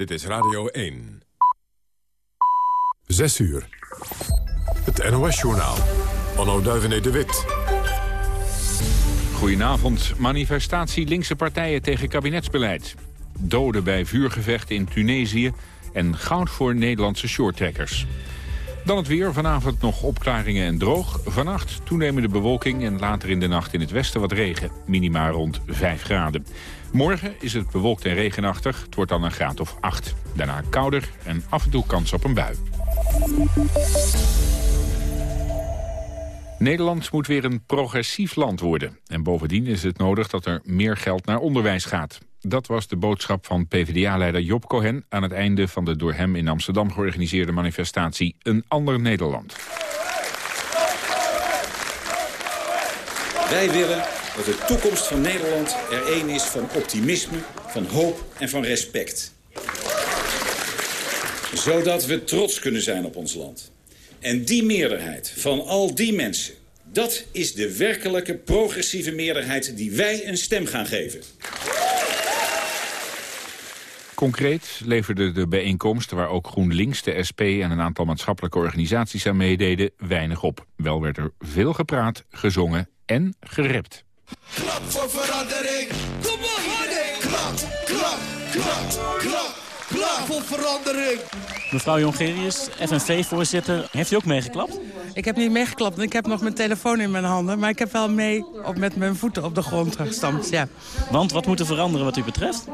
Dit is Radio 1. 6 uur. Het NOS-journaal. Onno Duivenet de Wit. Goedenavond. Manifestatie linkse partijen tegen kabinetsbeleid. Doden bij vuurgevechten in Tunesië. En goud voor Nederlandse shorttrekkers. Dan het weer. Vanavond nog opklaringen en droog. Vannacht toenemende bewolking en later in de nacht in het westen wat regen. Minima rond 5 graden. Morgen is het bewolkt en regenachtig. Het wordt dan een graad of 8. Daarna kouder en af en toe kans op een bui. Nederland moet weer een progressief land worden. En bovendien is het nodig dat er meer geld naar onderwijs gaat. Dat was de boodschap van PvdA-leider Job Cohen... aan het einde van de door hem in Amsterdam georganiseerde manifestatie Een Ander Nederland. Wij willen dat de toekomst van Nederland er één is van optimisme, van hoop en van respect. Zodat we trots kunnen zijn op ons land. En die meerderheid van al die mensen... dat is de werkelijke progressieve meerderheid die wij een stem gaan geven. Concreet leverde de bijeenkomst, waar ook GroenLinks, de SP en een aantal maatschappelijke organisaties aan meededen, weinig op. Wel werd er veel gepraat, gezongen en gerept. Klap voor verandering. Kom op, Klap, klap, klap, klap, klap voor verandering. Mevrouw Jongerius, FNV-voorzitter, heeft u ook meegeklapt? Ik heb niet meegeklapt, ik heb nog mijn telefoon in mijn handen. Maar ik heb wel mee op, met mijn voeten op de grond gestampt, ja. Want wat moet er veranderen wat u betreft?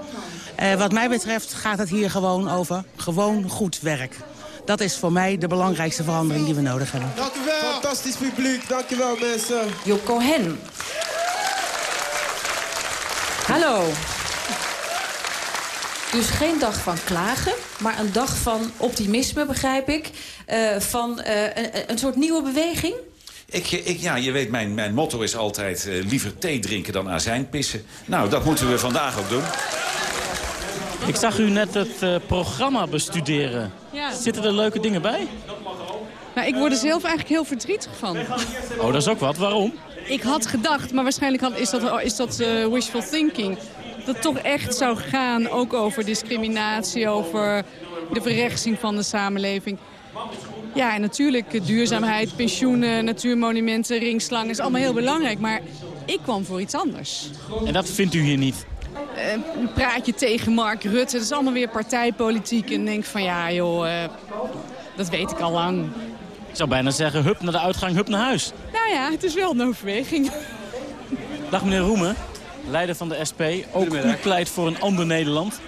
Uh, wat mij betreft gaat het hier gewoon over gewoon goed werk. Dat is voor mij de belangrijkste verandering die we nodig hebben. Dank u wel. Fantastisch publiek. Dank u wel, mensen. Job Cohen. Hallo. Dus geen dag van klagen, maar een dag van optimisme, begrijp ik. Uh, van uh, een, een, soort nieuwe beweging? Ik, ik, ja, je weet, mijn, mijn motto is altijd uh, liever thee drinken dan azijn pissen. Nou, dat moeten we vandaag ook doen. Ik zag u net het programma bestuderen. Ja. Zitten er leuke dingen bij? Nou, ik word er zelf eigenlijk heel verdrietig van. Oh, dat is ook wat. Waarom? Ik had gedacht, maar waarschijnlijk had, is dat, is dat wishful thinking dat het toch echt zou gaan ook over discriminatie, over de verrechtsing van de samenleving. Ja, en natuurlijk duurzaamheid, pensioenen, natuurmonumenten, ringslangen is allemaal heel belangrijk. Maar ik kwam voor iets anders. En dat vindt u hier niet? Een praatje tegen Mark Rutte, dat is allemaal weer partijpolitiek. En denk van ja joh, uh, dat weet ik al lang. Ik zou bijna zeggen, hup naar de uitgang, hup naar huis. Nou ja, het is wel een overweging. Dag meneer Roemen leider van de SP. Ook u pleit voor een ander Nederland.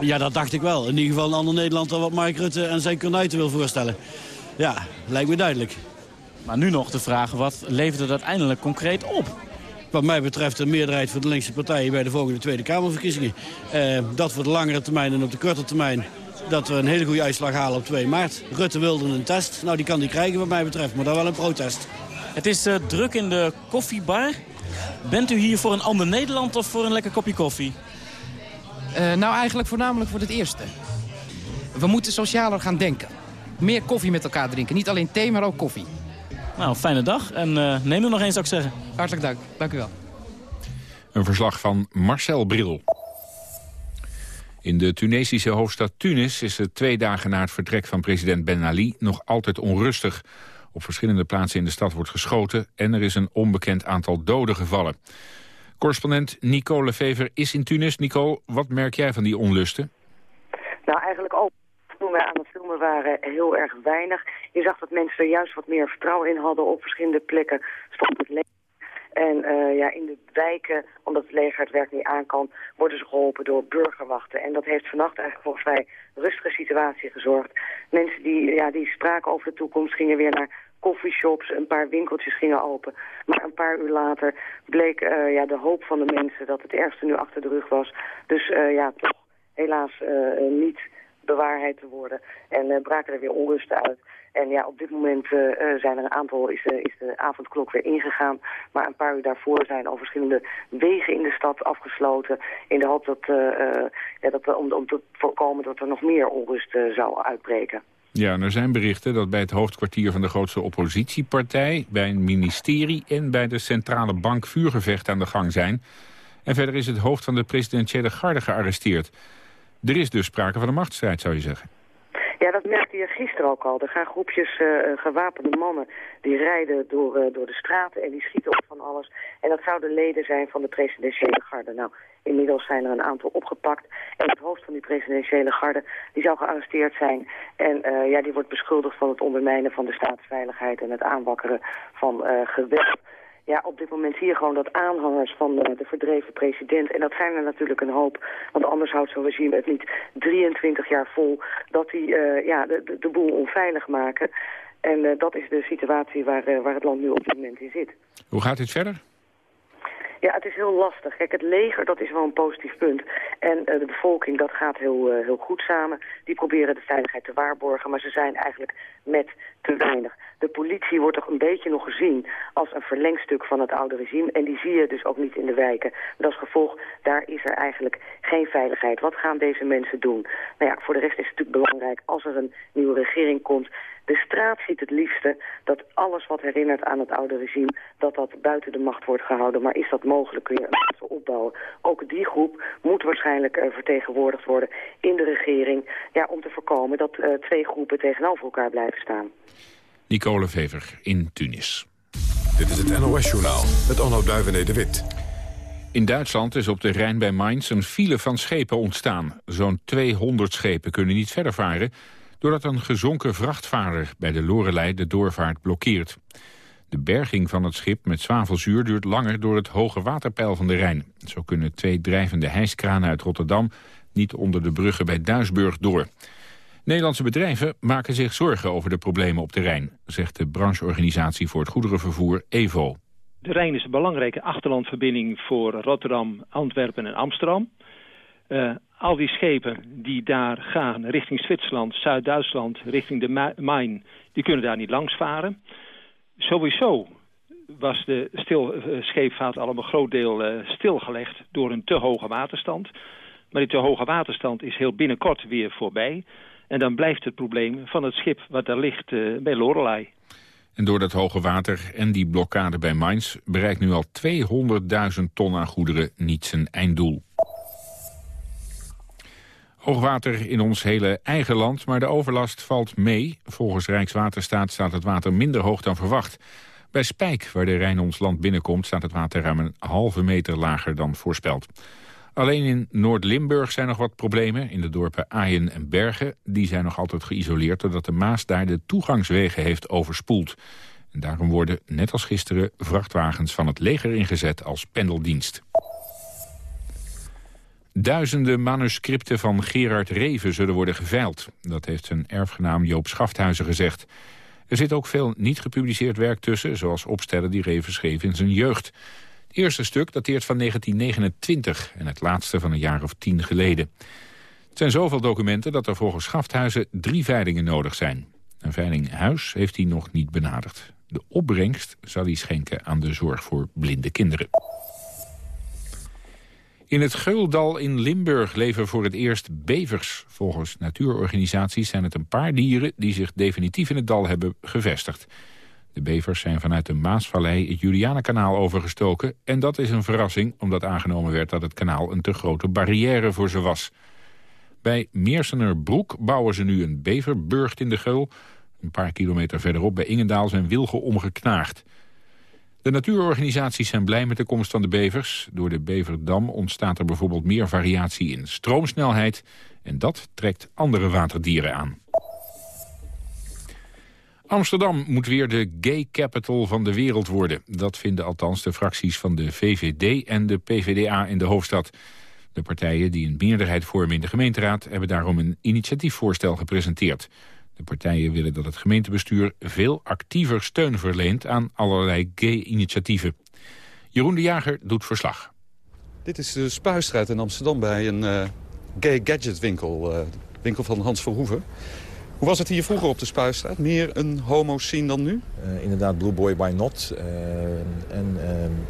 Ja, dat dacht ik wel. In ieder geval een ander Nederland dan wat Mark Rutte en zijn kornuiten wil voorstellen. Ja, lijkt me duidelijk. Maar nu nog de vraag, wat levert het uiteindelijk concreet op? Wat mij betreft een meerderheid voor de linkse partijen bij de volgende Tweede Kamerverkiezingen. Eh, dat voor de langere termijn en op de korte termijn dat we een hele goede uitslag halen op 2 maart. Rutte wilde een test. Nou, die kan die krijgen wat mij betreft, maar dan wel een protest. Het is uh, druk in de koffiebar. Bent u hier voor een ander Nederland of voor een lekker kopje koffie? Uh, nou, eigenlijk voornamelijk voor het eerste. We moeten socialer gaan denken. Meer koffie met elkaar drinken. Niet alleen thee, maar ook koffie. Nou, fijne dag. En uh, neem er nog eens, zou ik zeggen. Hartelijk dank. Dank u wel. Een verslag van Marcel Bril. In de Tunesische hoofdstad Tunis is het twee dagen na het vertrek van president Ben Ali nog altijd onrustig. Op verschillende plaatsen in de stad wordt geschoten en er is een onbekend aantal doden gevallen. Correspondent Nicole Lefever is in Tunis. Nicole, wat merk jij van die onlusten? Nou, eigenlijk al toen wij aan het filmen waren heel erg weinig. Je zag dat mensen er juist wat meer vertrouwen in hadden. Op verschillende plekken stond het leger. En uh, ja, in de wijken, omdat het leger het werk niet aan kan, worden ze geholpen door burgerwachten. En dat heeft vannacht eigenlijk volgens mij rustige situatie gezorgd. Mensen die, ja, die spraken over de toekomst gingen weer naar coffeeshops, een paar winkeltjes gingen open. Maar een paar uur later bleek uh, ja, de hoop van de mensen dat het ergste nu achter de rug was. Dus uh, ja, toch helaas niet bewaarheid te worden. En braken er weer onrusten uit. En ja, op dit moment uh, zijn er een aantal, is de, is de avondklok weer ingegaan. Maar een paar uur daarvoor zijn al verschillende wegen in de stad afgesloten. In de hoop dat, uh, ja, dat om, om te voorkomen dat er nog meer onrust zou uitbreken. Ja, er zijn berichten dat bij het hoofdkwartier van de grootste oppositiepartij... bij een ministerie en bij de centrale bank vuurgevechten aan de gang zijn. En verder is het hoofd van de presidentiële garde gearresteerd. Er is dus sprake van een machtsstrijd, zou je zeggen. Ja, dat merkte je gisteren ook al. Er gaan groepjes uh, gewapende mannen die rijden door, uh, door de straten en die schieten op van alles. En dat zouden leden zijn van de presidentiële garde. Nou, inmiddels zijn er een aantal opgepakt. En het hoofd van die presidentiële garde die zou gearresteerd zijn. En ja, die wordt beschuldigd van het ondermijnen van de staatsveiligheid en het aanwakkeren van geweld ja, op dit moment zie je gewoon dat aanhangers van de, de, verdreven president... en dat zijn er natuurlijk een hoop, want anders houdt zo'n regime het niet 23 jaar vol... dat die uh, ja, de, de, boel onveilig maken. En uh, dat is de situatie waar, uh, waar het land nu op dit moment in zit. Hoe gaat dit verder? Ja, het is heel lastig. Kijk, het leger, dat is wel een positief punt. En uh, de bevolking, dat gaat heel, uh, heel goed samen. Die proberen de veiligheid te waarborgen, maar ze zijn eigenlijk met te weinig. De politie wordt toch een beetje nog gezien als een verlengstuk van het oude regime. En die zie je dus ook niet in de wijken. Dat als gevolg, daar is er eigenlijk geen veiligheid. Wat gaan deze mensen doen? Nou ja, voor de rest is het natuurlijk belangrijk als er een nieuwe regering komt de straat ziet het liefste dat alles wat herinnert aan het oude regime... dat dat buiten de macht wordt gehouden. Maar is dat mogelijk? Kun je een opbouwen? Ook die groep moet waarschijnlijk uh, vertegenwoordigd worden in de regering... Ja, om te voorkomen dat uh, twee groepen tegenover elkaar blijven staan. Nicole Vever in Tunis. Dit is het NOS-journaal met Onno Duivené de Wit. In Duitsland is op de Rijn bij Mainz een file van schepen ontstaan. Zo'n 200 schepen kunnen niet verder varen doordat een gezonken vrachtvaarder bij de Lorelei de doorvaart blokkeert. De berging van het schip met zwavelzuur duurt langer door het hoge waterpeil van de Rijn. Zo kunnen twee drijvende hijskranen uit Rotterdam niet onder de bruggen bij Duisburg door. Nederlandse bedrijven maken zich zorgen over de problemen op de Rijn, zegt de brancheorganisatie voor het goederenvervoer EVO. De Rijn is een belangrijke achterlandverbinding voor Rotterdam, Antwerpen en Amsterdam. Uh, al die schepen die daar gaan richting Zwitserland, Zuid-Duitsland, richting de Main, die kunnen daar niet langs varen. Sowieso was de stil, uh, scheepvaart al een groot deel uh, stilgelegd door een te hoge waterstand. Maar die te hoge waterstand is heel binnenkort weer voorbij. En dan blijft het probleem van het schip wat daar ligt uh, bij Lorelei. En door dat hoge water en die blokkade bij Mainz... bereikt nu al 200.000 ton aan goederen niet zijn einddoel. Hoogwater in ons hele eigen land, maar de overlast valt mee. Volgens Rijkswaterstaat staat het water minder hoog dan verwacht. Bij Spijk, waar de Rijn ons land binnenkomt... staat het water ruim een halve meter lager dan voorspeld. Alleen in Noord-Limburg zijn nog wat problemen. In de dorpen Aaien en Bergen. Die zijn nog altijd geïsoleerd... doordat de Maas daar de toegangswegen heeft overspoeld. En daarom worden, net als gisteren, vrachtwagens van het leger ingezet als pendeldienst. Duizenden manuscripten van Gerard Reven zullen worden geveild. Dat heeft zijn erfgenaam Joop Schafthuizen gezegd. Er zit ook veel niet gepubliceerd werk tussen... zoals opstellen die Reven schreef in zijn jeugd. Het eerste stuk dateert van 1929 en het laatste van een jaar of tien geleden. Het zijn zoveel documenten dat er volgens Schafthuizen drie veilingen nodig zijn. Een veiling huis heeft hij nog niet benaderd. De opbrengst zal hij schenken aan de zorg voor blinde kinderen. In het Geuldal in Limburg leven voor het eerst bevers. Volgens natuurorganisaties zijn het een paar dieren... die zich definitief in het dal hebben gevestigd. De bevers zijn vanuit de Maasvallei het Julianenkanaal overgestoken... en dat is een verrassing, omdat aangenomen werd dat het kanaal... een te grote barrière voor ze was. Bij Meersenerbroek bouwen ze nu een beverburgt in de Geul. Een paar kilometer verderop bij Ingendaal zijn wilgen omgeknaagd. De natuurorganisaties zijn blij met de komst van de bevers. Door de beverdam ontstaat er bijvoorbeeld meer variatie in stroomsnelheid... en dat trekt andere waterdieren aan. Amsterdam moet weer de gay capital van de wereld worden. Dat vinden althans de fracties van de VVD en de PVDA in de hoofdstad. De partijen die een meerderheid vormen in de gemeenteraad... hebben daarom een initiatiefvoorstel gepresenteerd. De partijen willen dat het gemeentebestuur veel actiever steun verleent aan allerlei gay-initiatieven. Jeroen de Jager doet verslag. Dit is de Spuistraat in Amsterdam bij een uh, gay gadgetwinkel, uh, winkel van Hans Verhoeven. Hoe was het hier vroeger op de Spuistraat? Meer een homo-scene dan nu? Uh, inderdaad, Blue Boy, Why Not. Uh, en uh,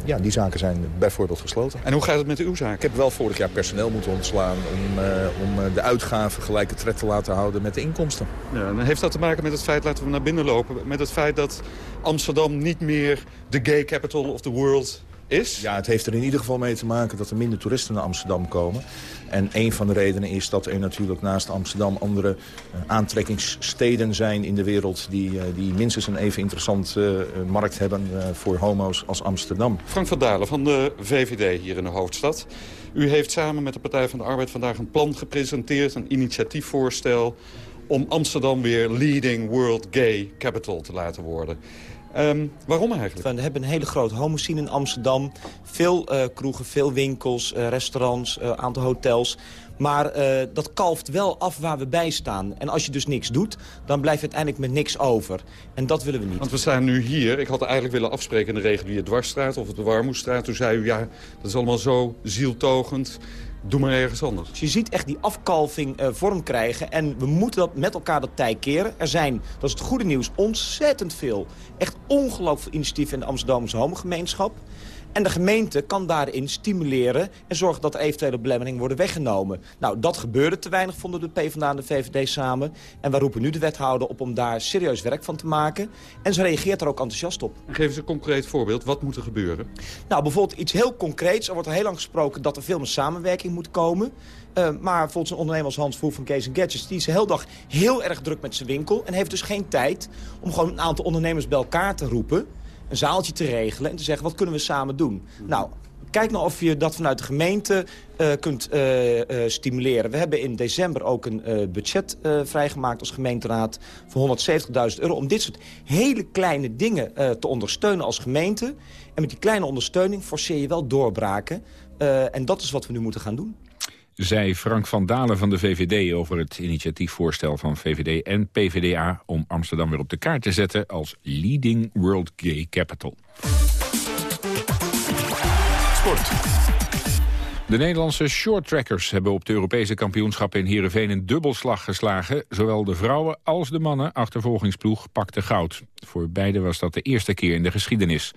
ja, die zaken zijn bijvoorbeeld gesloten. En hoe gaat het met uw zaak? Ik heb wel vorig jaar personeel moeten ontslaan... om, om de uitgaven gelijke tred te laten houden met de inkomsten. Ja, en heeft dat te maken met het feit, laten we naar binnen lopen... met het feit dat Amsterdam niet meer de gay capital of the world is? Ja, het heeft er in ieder geval mee te maken dat er minder toeristen naar Amsterdam komen. En een van de redenen is dat er natuurlijk naast Amsterdam andere uh, aantrekkingssteden zijn in de wereld... die, uh, die minstens een even interessant uh, markt hebben voor homo's als Amsterdam. Frank van Dalen van de VVD hier in de hoofdstad. U heeft samen met de Partij van de Arbeid vandaag een plan gepresenteerd, een initiatiefvoorstel om Amsterdam weer leading world gay capital te laten worden. Um, waarom eigenlijk? We hebben een hele grote homoscene in Amsterdam. Veel uh, kroegen, veel winkels, uh, restaurants, een uh, aantal hotels. Maar dat kalft wel af waar we bij staan. En als je dus niks doet, dan blijf je uiteindelijk met niks over. En dat willen we niet. Want we staan nu hier. Ik had eigenlijk willen afspreken in de reguliere dwarsstraat of de Warmoestraat. Toen zei u, ja, dat is allemaal zo zieltogend. Doe maar ergens anders. Dus je ziet echt die afkalving uh, vorm krijgen. En we moeten dat met elkaar dat tij keren. Er zijn, dat is het goede nieuws, ontzettend veel. Echt ongelooflijk initiatieven in de Amsterdamse homogemeenschap. En de gemeente kan daarin stimuleren en zorgen dat eventuele belemmeringen worden weggenomen. Nou, dat gebeurde te weinig, vonden de PvdA en de VVD samen. En wij roepen nu de wethouder op om daar serieus werk van te maken. En ze reageert er ook enthousiast op. En geef eens een concreet voorbeeld. Wat moet er gebeuren? Nou, bijvoorbeeld iets heel concreets. Er wordt al heel lang gesproken dat er veel meer samenwerking moet komen. Uh, maar bijvoorbeeld een ondernemer als Hans Vroeg van Kees Gadgets... die is de hele dag heel erg druk met zijn winkel... en heeft dus geen tijd om gewoon een aantal ondernemers bij elkaar te roepen een zaaltje te regelen en te zeggen wat kunnen we samen doen. Nou, kijk nou of je dat vanuit de gemeente uh, kunt uh, uh, stimuleren. We hebben in december ook een budget vrijgemaakt als gemeenteraad... voor 170.000 euro om dit soort hele kleine dingen te ondersteunen als gemeente. En met die kleine ondersteuning forceer je wel doorbraken. en dat is wat we nu moeten gaan doen zei Frank van Dalen van de VVD over het initiatiefvoorstel van VVD en PVDA om Amsterdam weer op de kaart te zetten als leading world gay capital. Sport. De Nederlandse shorttrackers hebben op de Europese kampioenschappen in Heerenveen een dubbelslag geslagen. Zowel de vrouwen als de mannen achtervolgingsploeg pakten goud. Voor beide was dat de eerste keer in de geschiedenis.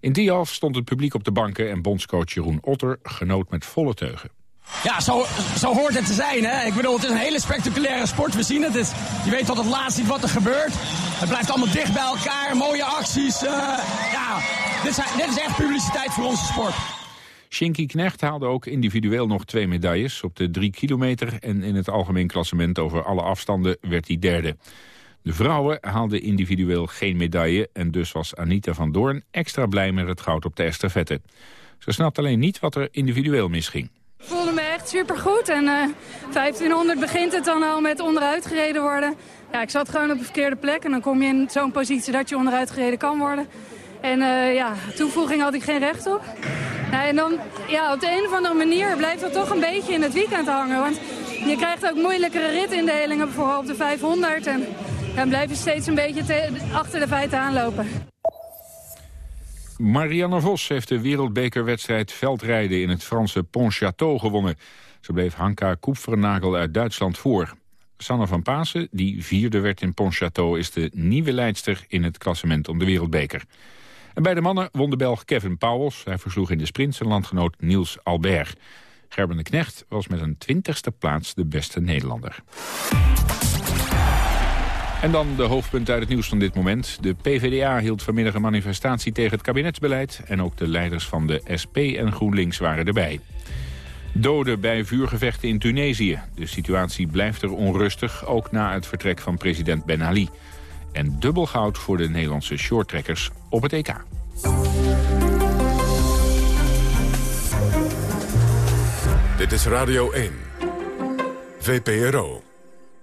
In die half stond het publiek op de banken en bondscoach Jeroen Otter genoot met volle teugen. Ja, zo, zo hoort het te zijn. Hè? Ik bedoel, het is een hele spectaculaire sport. We zien het. het je weet tot het laatst niet wat er gebeurt. Het blijft allemaal dicht bij elkaar. Mooie acties. Uh, ja, dit is, dit is echt publiciteit voor onze sport. Shinky Knecht haalde ook individueel nog twee medailles. Op de drie kilometer en in het algemeen klassement over alle afstanden werd hij derde. De vrouwen haalden individueel geen medaille... en dus was Anita van Doorn extra blij met het goud op de estafette. Ze snapt alleen niet wat er individueel misging. Ik voelde me echt supergoed en uh, 1500 begint het dan al met onderuit gereden worden. Ja, ik zat gewoon op de verkeerde plek en dan kom je in zo'n positie dat je onderuit gereden kan worden. En uh, ja, toevoeging had ik geen recht op. En dan, ja, op de een of andere manier blijft dat toch een beetje in het weekend hangen. Want je krijgt ook moeilijkere ritindelingen, bijvoorbeeld op de 500. En dan blijf je steeds een beetje achter de feiten aanlopen. Marianne Vos heeft de wereldbekerwedstrijd veldrijden in het Franse Pontchâteau gewonnen. Ze bleef Hanka Koepvernagel uit Duitsland voor. Sanne van Pasen, die vierde werd in Pontchâteau, is de nieuwe leidster in het klassement om de wereldbeker. En bij de mannen won de Belg Kevin Pauwels. Hij versloeg in de sprint zijn landgenoot Niels Albert. Gerben de Knecht was met een twintigste plaats de beste Nederlander. En dan de hoofdpunten uit het nieuws van dit moment. De PvdA hield vanmiddag een manifestatie tegen het kabinetsbeleid... en ook de leiders van de SP en GroenLinks waren erbij. Doden bij vuurgevechten in Tunesië. De situatie blijft er onrustig, ook na het vertrek van president Ben Ali. En dubbel goud voor de Nederlandse shorttrekkers op het EK. Dit is Radio 1. VPRO.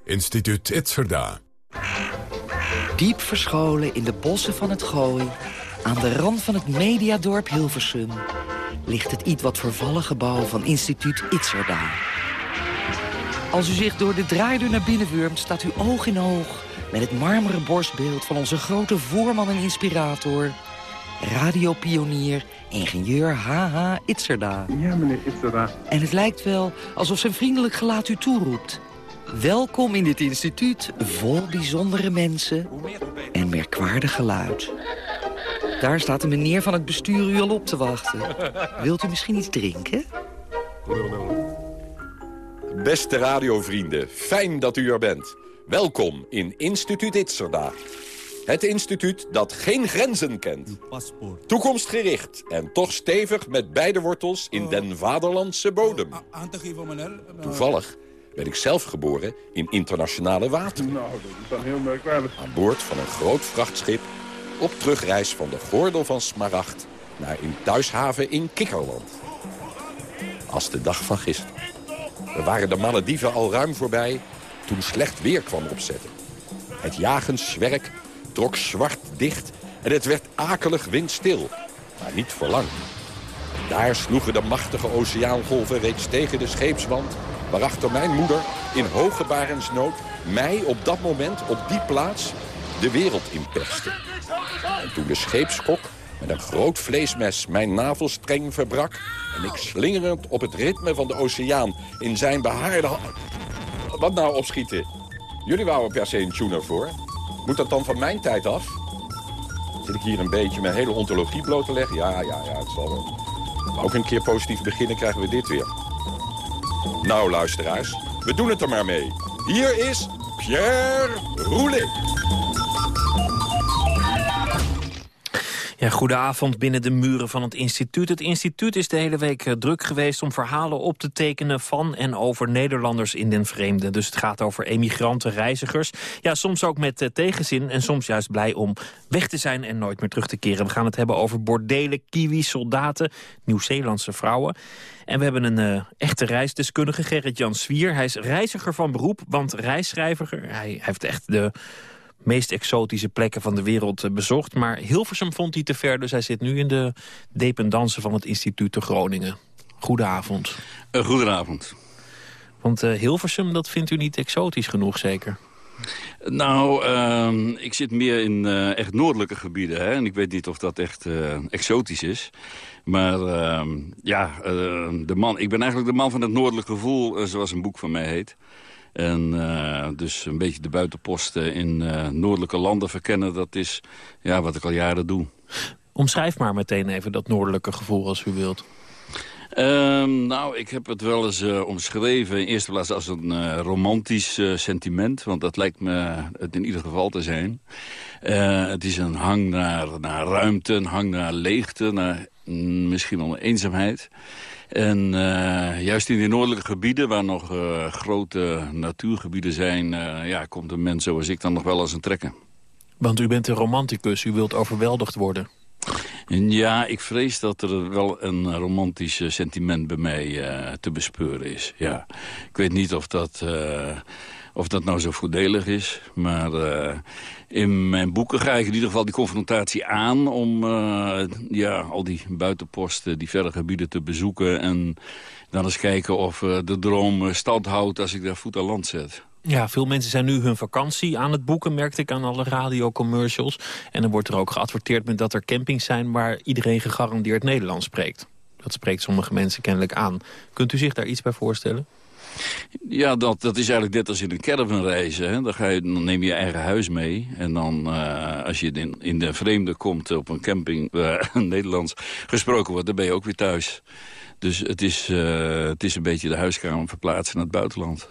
Instituut Itzerda. Diep verscholen in de bossen van het Gooi... aan de rand van het mediadorp Hilversum... ligt het iets wat vervallen gebouw van instituut Itzerda. Als u zich door de draaideur naar binnen wurmt... staat u oog in oog met het marmeren borstbeeld... van onze grote voorman en inspirator... radiopionier, ingenieur H.H. Itzerda. Ja, meneer Itzerda. En het lijkt wel alsof zijn vriendelijk gelaat u toeroept... Welkom in dit instituut vol bijzondere mensen en merkwaardig geluid. Daar staat een meneer van het bestuur u al op te wachten. Wilt u misschien iets drinken? Beste radiovrienden, fijn dat u er bent. Welkom in Instituut Itzerda. Het instituut dat geen grenzen kent. Toekomstgericht en toch stevig met beide wortels in den vaderlandse bodem. Toevallig ben ik zelf geboren in internationale wateren. Nou, dat is dan heel merkwaardig. Aan boord van een groot vrachtschip op terugreis van de gordel van Smaragd... naar een thuishaven in Kikkerland. Als de dag van gisteren. We waren de Malediven al ruim voorbij toen slecht weer kwam opzetten. Het jagenswerk trok zwart dicht en het werd akelig windstil. Maar niet voor lang. Daar sloegen de machtige oceaangolven reeds tegen de scheepswand... waarachter mijn moeder in hooggebarensnood mij op dat moment op die plaats de wereld inperste. En toen de scheepskok met een groot vleesmes mijn navelstreng verbrak... en ik slingerend op het ritme van de oceaan in zijn behaarde... Wat nou opschieten? Jullie wouden per se een tuner voor. Moet dat dan van mijn tijd af? Zit ik hier een beetje mijn hele ontologie bloot te leggen? Ja, ja, ja, het zal wel. Maar ook een keer positief beginnen krijgen we dit weer. Nou, luisteraars, we doen het er maar mee. Hier is Pierre Roulet. Ja, goedenavond binnen de muren van het instituut. Het instituut is de hele week eh, druk geweest om verhalen op te tekenen van en over Nederlanders in den vreemde. Dus het gaat over emigranten, reizigers. Ja, soms ook met eh, tegenzin en soms juist blij om weg te zijn en nooit meer terug te keren. We gaan het hebben over bordelen, kiwis, soldaten, Nieuw-Zeelandse vrouwen. En we hebben een uh, echte reisdeskundige, Gerrit-Jan Swier. Hij is reiziger van beroep, want reisschrijver. Hij heeft echt de meest exotische plekken van de wereld eh, bezocht. Maar Hilversum vond hij te ver, dus hij zit nu in de dependance van het instituut te Groningen. Goedenavond. Uh, goedenavond. Want Hilversum, dat vindt u niet exotisch genoeg, zeker? Nou, uh, ik zit meer in uh, echt noordelijke gebieden. Hè? En ik weet niet of dat echt uh, exotisch is. Maar ehm, ja, de man, ik ben eigenlijk de man van het noordelijke gevoel, zoals een boek van mij heet. En dus een beetje de buitenposten in noordelijke landen verkennen... dat is ja, wat ik al jaren doe. Omschrijf maar meteen even dat noordelijke gevoel als u wilt. Um, nou, ik heb het wel eens uh, omschreven in eerste plaats als een uh, romantisch uh, sentiment. Want dat lijkt me het in ieder geval te zijn. het is een hang naar, naar ruimte, een hang naar leegte, naar mm, misschien wel een eenzaamheid. En juist in die noordelijke gebieden, waar nog grote natuurgebieden zijn... Ja, komt een mens zoals ik dan nog wel als een trekken. Want u bent een romanticus, u wilt overweldigd worden. Ja, ik vrees dat er wel een romantisch sentiment bij mij te bespeuren is. Ja. Ik weet niet of dat, of dat nou zo voordelig is, maar in mijn boeken ga ik in ieder geval die confrontatie aan... om ja, al die buitenposten, die verre gebieden te bezoeken... en dan eens kijken of de droom stand houdt als ik daar voet aan land zet. Ja, veel mensen zijn nu hun vakantie aan het boeken, merkte ik aan alle radiocommercials. En dan wordt er ook geadverteerd met dat er campings zijn waar iedereen gegarandeerd Nederlands spreekt. Dat spreekt sommige mensen kennelijk aan. Kunt u zich daar iets bij voorstellen? Ja, dat, dat is eigenlijk net als in een caravan reizen. Hè. Dan, ga je, neem je je eigen huis mee. En dan, uh, als je in, in de vreemde komt op een camping waar Nederlands gesproken wordt... dan ben je ook weer thuis. Dus het is, uh, het is een beetje de huiskamer verplaatsen naar het buitenland.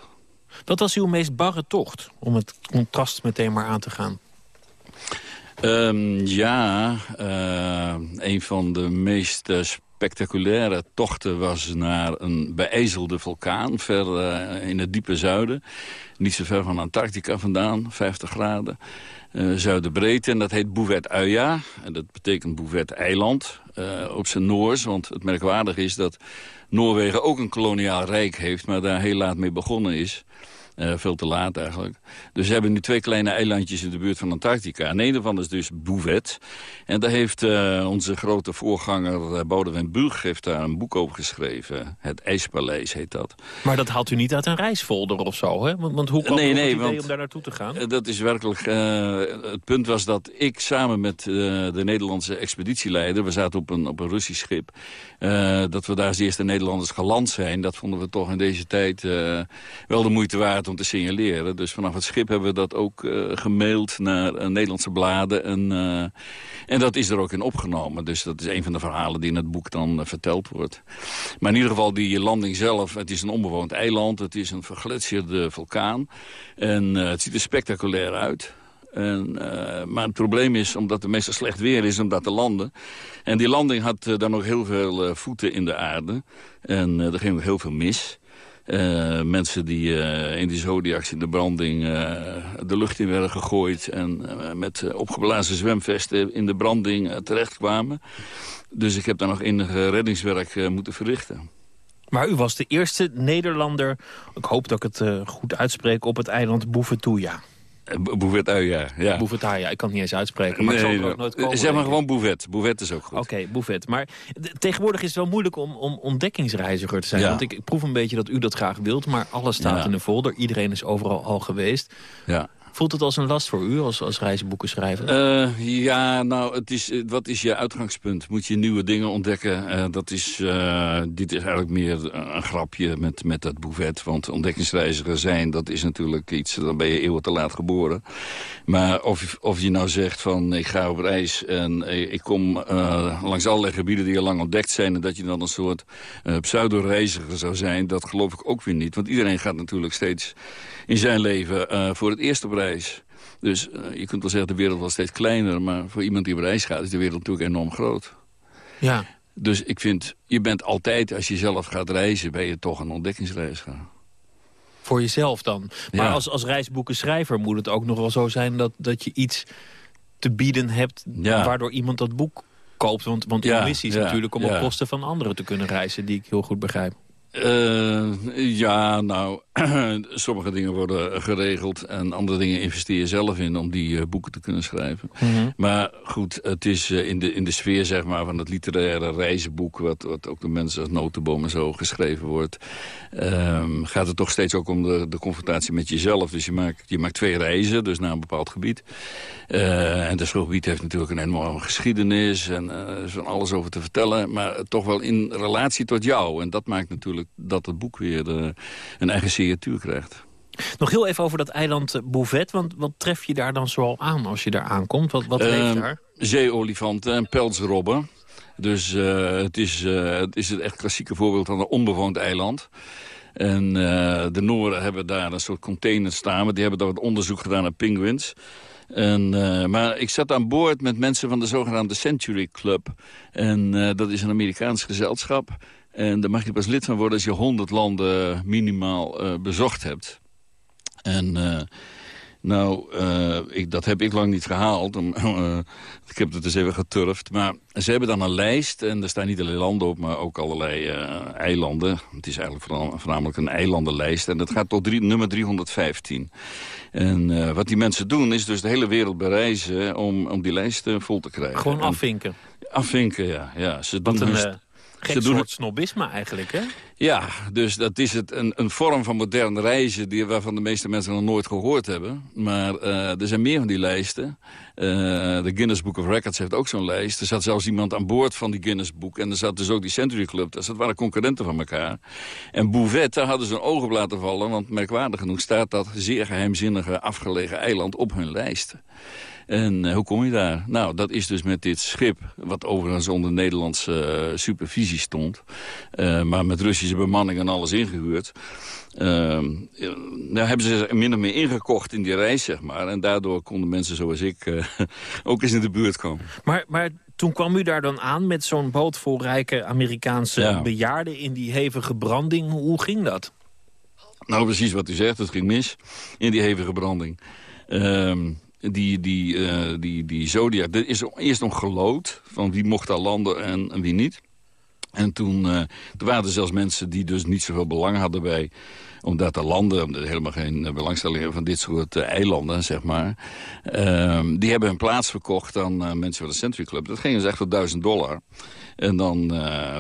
Wat was uw meest barre tocht? Om het contrast meteen maar aan te gaan. Um, ja, uh, een van de meest spectaculaire tochten was naar een beijzelde vulkaan... ver uh, in het diepe zuiden. Niet zo ver van Antarctica vandaan, 50 graden. Uh, zuiderbreedte, en dat heet Bouvet Uya. En dat betekent Bouvet eiland uh, op zijn Noors. Want het merkwaardige is dat Noorwegen ook een koloniaal rijk heeft... maar daar heel laat mee begonnen is... Uh, veel te laat eigenlijk. Dus we hebben nu twee kleine eilandjes in de buurt van Antarctica. En een daarvan is dus Bouvet. En daar heeft uh, onze grote voorganger uh, Boudewijn Buug heeft daar een boek over geschreven. Het IJspaleis heet dat. Maar dat haalt u niet uit een reisfolder of zo, hè? Want, want hoe kwam nee, nee, het idee want, om daar naartoe te gaan? dat is werkelijk... het punt was dat ik samen met de Nederlandse expeditieleider... we zaten op een, op een Russisch schip... dat we daar als eerste Nederlanders geland zijn. Dat vonden we toch in deze tijd wel de moeite waard om te signaleren. Dus vanaf het schip hebben we dat ook uh, gemaild naar uh, Nederlandse bladen. En, uh, en dat is er ook in opgenomen. Dus dat is een van de verhalen die in het boek dan verteld wordt. Maar in ieder geval die landing zelf. Het is een onbewoond eiland. Het is een vergletsjerde vulkaan. En het ziet er spectaculair uit. En, maar het probleem is, omdat er meestal slecht weer is, om daar te landen. En die landing had dan nog heel veel voeten in de aarde. En er ging ook heel veel mis. Mensen die in die Zodiacs in de branding de lucht in werden gegooid... en met opgeblazen zwemvesten in de branding terechtkwamen. Dus ik heb daar nog enige reddingswerk moeten verrichten. Maar u was de eerste Nederlander, ik hoop dat ik het goed uitspreek... op het eiland Bouvetoya. Bouvet, ja. Bouvet, ik kan het niet eens uitspreken. Maar nee, ik zal er nooit komen. Zeg maar gewoon Bouvet. Bouvet is ook goed. Oké, okay, Bouvet. Maar tegenwoordig is het wel moeilijk om, om ontdekkingsreiziger te zijn. Want ik, ik, proef een beetje dat u dat graag wilt. Maar alles staat in de folder. Iedereen is overal al geweest. Ja. Voelt het als een last voor u als, als reisboekenschrijver? Uh, ja, nou, het is, wat is je uitgangspunt? Moet je nieuwe dingen ontdekken? Uh, dat is, dit is eigenlijk meer een grapje met, met dat boevet. Want ontdekkingsreiziger zijn, dat is natuurlijk iets... dan ben je eeuwen te laat geboren. Maar of, of je nou zegt van, ik ga op reis... en ik kom langs allerlei gebieden die al lang ontdekt zijn... en dat je dan een soort pseudo-reiziger zou zijn... dat geloof ik ook weer niet. Want iedereen gaat natuurlijk steeds in zijn leven voor het eerst op reis dus uh, je kunt wel zeggen, de wereld was steeds kleiner... maar voor iemand die op reis gaat, is de wereld natuurlijk enorm groot. Ja. Dus ik vind, je bent altijd, als je zelf gaat reizen... ben je toch een ontdekkingsreiziger. Voor jezelf dan. Maar als, als reisboekenschrijver moet het ook nog wel zo zijn... dat, dat je iets te bieden hebt waardoor iemand dat boek koopt. Want, want missie is natuurlijk om op kosten van anderen te kunnen reizen... die ik heel goed begrijp. Uh, ja, nou, sommige dingen worden geregeld en andere dingen investeer je zelf in om die uh, boeken te kunnen schrijven. Mhm. Maar goed, het is uh, in, de, in de sfeer zeg maar, van het literaire reizenboek, wat, wat ook door mensen als Notenboom en zo geschreven wordt, ehm, gaat het toch steeds ook om de, de confrontatie met jezelf. Dus je maakt, je maakt twee reizen, dus naar een bepaald gebied. en dat gebied heeft natuurlijk een enorme geschiedenis en er is van alles over te vertellen, maar toch wel in relatie tot jou. En dat maakt natuurlijk dat het boek weer uh, een eigen signatuur krijgt. Nog heel even over dat eiland Bouvet. Want wat tref je daar dan zoal aan als je daar aankomt? Wat, wat leeft daar? Zeeolifanten en peltsrobben. Dus uh, het, is, uh, het is het echt klassieke voorbeeld van een onbewoond eiland. En de Noorden hebben daar een soort containers staan. Maar die hebben daar wat onderzoek gedaan naar penguins. En, maar ik zat aan boord met mensen van de zogenaamde Century Club. En dat is een Amerikaans gezelschap. En daar mag je pas lid van worden als je 100 landen minimaal uh, bezocht hebt. En uh, nou, uh, ik, dat heb ik lang niet gehaald. Om, ik heb het dus even geturfd. Maar ze hebben dan een lijst. En er staan niet alleen landen op, maar ook allerlei eilanden. Het is eigenlijk voornamelijk een eilandenlijst. En dat gaat tot drie, nummer 315. En wat die mensen doen, is dus de hele wereld bereizen... om, om die lijst vol te krijgen. Gewoon afvinken? afvinken, ja. ja. Ze doen een, Geen soort snobisme eigenlijk, hè? Ja, dus dat is het, een, een vorm van modern reizen... Die, waarvan de meeste mensen nog nooit gehoord hebben. Maar uh, er zijn meer van die lijsten. Uh, de Guinness Book of Records heeft ook zo'n lijst. Er zat zelfs iemand aan boord van die Guinness Book. En er zat dus ook die Century Club. Dus dat waren concurrenten van elkaar. En Bouvet, daar hadden ze een oog op laten vallen. Want merkwaardig genoeg staat dat zeer geheimzinnige afgelegen eiland op hun lijst. En uh, hoe kom je daar? Nou, dat is dus met dit schip, wat overigens onder Nederlandse uh, supervisie stond. Uh, maar met Russische bemanning en alles ingehuurd. daar hebben ze min of meer ingekocht in die reis, zeg maar. En daardoor konden mensen zoals ik ook eens in de buurt komen. Maar, maar toen kwam u daar dan aan met zo'n boot vol rijke Amerikaanse ja. bejaarden... in die hevige branding. Hoe ging dat? Nou, precies wat u zegt. Het ging mis in die hevige branding. Um, die, die, uh, die, die Zodiac, er is eerst nog gelood van wie mocht daar landen en, wie niet. En toen, uh, toen waren er zelfs mensen die dus niet zoveel belang hadden bij om daar te landen. Omdat er helemaal geen uh, belangstelling van dit soort eilanden, zeg maar. Ehm, die hebben hun plaats verkocht aan mensen van de Century Club. Dat ging dus echt voor duizend dollar. En dan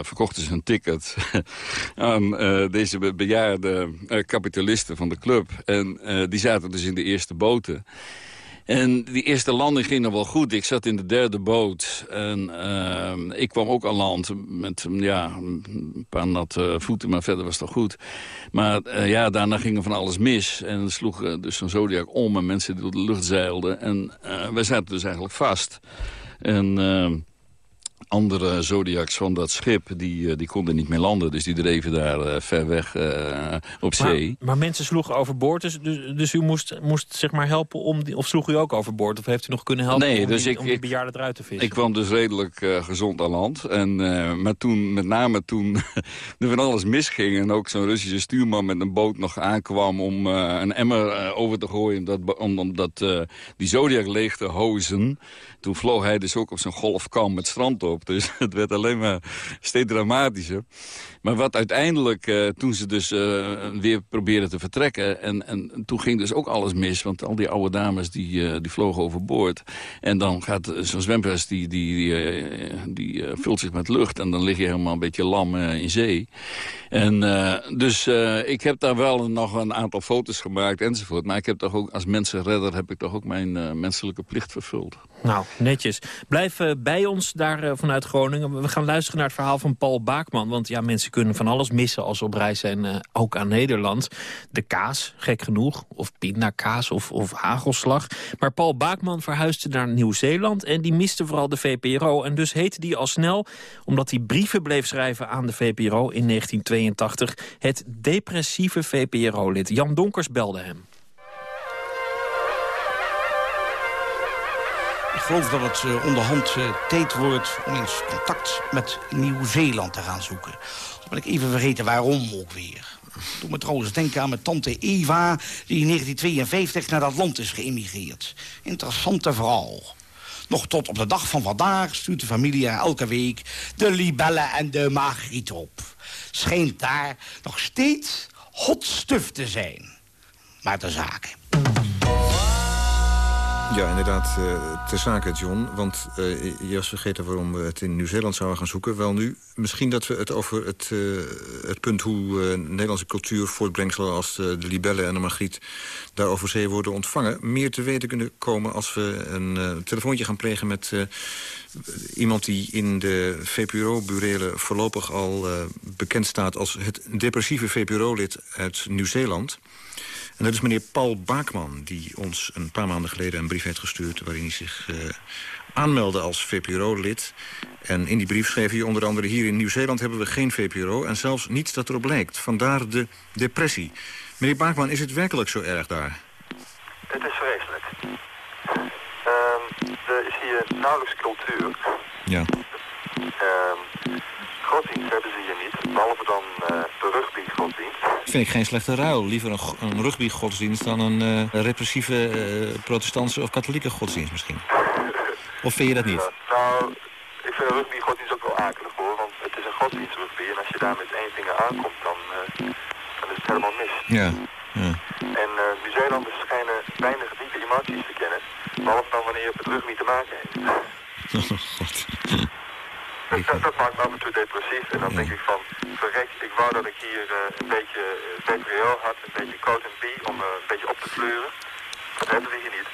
verkochten ze een ticket aan deze bejaarde kapitalisten van de club. En die zaten dus in de eerste boten. En die eerste landing ging nog wel goed. Ik zat in de derde boot. En uh, ik kwam ook aan land met ja, een paar natte voeten, maar verder was het toch goed. Maar uh, ja, daarna ging er van alles mis. En sloeg uh, dus zo'n Zodiac om en mensen die door de lucht zeilden. En wij zaten dus eigenlijk vast. En... andere Zodiacs van dat schip, die, eh, die konden niet meer landen. Dus die dreven daar eh, ver weg eh, op zee. Maar, maar, mensen sloegen overboord, dus, dus, dus, u moest, moest zeg maar helpen om... Die, of sloeg u ook overboord? Of heeft u nog kunnen helpen nee, om, dus die, ik, om die bejaarden eruit te vissen? Ik kwam dus redelijk gezond aan land. En, maar toen, met name toen er van alles misging... en ook zo'n Russische stuurman met een boot nog aankwam... om een emmer over te gooien, omdat, om, omdat die Zodiac leeg te hozen... toen vloog hij dus ook op zijn golfkam het strand Dus het werd alleen maar steeds dramatischer. Maar wat uiteindelijk, uh, toen ze dus uh, weer probeerden te vertrekken... En, en toen ging dus ook alles mis, want al die oude dames die, uh, die vlogen overboord. En dan gaat zo'n zwemvest, die, die, die, die vult zich met lucht... en dan lig je helemaal een beetje lam in zee. En dus ik heb daar wel nog een aantal foto's gemaakt enzovoort. Maar ik heb toch ook als mensenredder heb ik toch ook mijn menselijke plicht vervuld. Nou, netjes. Blijf bij ons daar vanuit Groningen. We gaan luisteren naar het verhaal van Paul Baakman. Want ja, mensen kunnen van alles missen als ze op reis zijn, uh, ook aan Nederland. De kaas, gek genoeg, of pindakaas of, of hagelslag. Maar Paul Baakman verhuisde naar Nieuw-Zeeland en die miste vooral de VPRO. En dus heette die al snel, omdat hij brieven bleef schrijven aan de VPRO in 1982... het depressieve VPRO-lid. Jan Donkers belde hem. Geloof dat het uh, onderhand uh, tijd wordt om eens contact met Nieuw-Zeeland te gaan zoeken. Dan ben ik even vergeten waarom ook weer. Doe me trouwens denken aan mijn tante Eva... die in 1952 naar dat land is geëmigreerd. Interessante vrouw. Nog tot op de dag van vandaag stuurt de familie elke week... de libellen en de margriet op. Schijnt daar nog steeds hot stuff te zijn. Maar de zaken. Ja, inderdaad, uh, ter zake, John. Want uh, je was vergeten waarom we het in Nieuw-Zeeland zouden gaan zoeken. Wel nu, misschien dat we het over het, uh, het punt hoe Nederlandse cultuur voortbrengselen... als de, de libellen en de margriet daar over zee worden ontvangen... meer te weten kunnen komen als we een telefoontje gaan plegen met... iemand die in de VPRO-burelen voorlopig al bekend staat... als het depressieve VPRO-lid uit Nieuw-Zeeland... En dat is meneer Paul Baakman, die ons een paar maanden geleden een brief heeft gestuurd... waarin hij zich uh, aanmeldde als VPRO-lid. En in die brief schreef hij onder andere... hier in Nieuw-Zeeland hebben we geen VPRO en zelfs niets dat erop lijkt. Vandaar de depressie. Meneer Baakman, is het werkelijk zo erg daar? Het is vreselijk. Um, er is hier nauwelijks cultuur. Ja. Um, godsdienst hebben ze hier niet, behalve dan. Vind ik geen slechte ruil. Liever een, een rugby-godsdienst dan een uh, repressieve uh, protestantse of katholieke godsdienst misschien. of vind je dat niet? Ja, nou, ik vind rugby-godsdienst ook wel akelig hoor, want het is een godsdienst rugby. En als je daar met één vinger aankomt, dan, dan is het helemaal mis. Ja. ja. En Nieuw-Zeelanders schijnen weinig diepe emoties te kennen, behalve dan wanneer je met rugby te maken heeft. Oh, God. Dat, dat, maakt me af en toe depressief. En dan denk ik van, verrek, ik wou dat ik hier uh, een beetje VPRO had, een beetje coat en bie om uh, een beetje op te fleuren. Dat hebben we hier niet.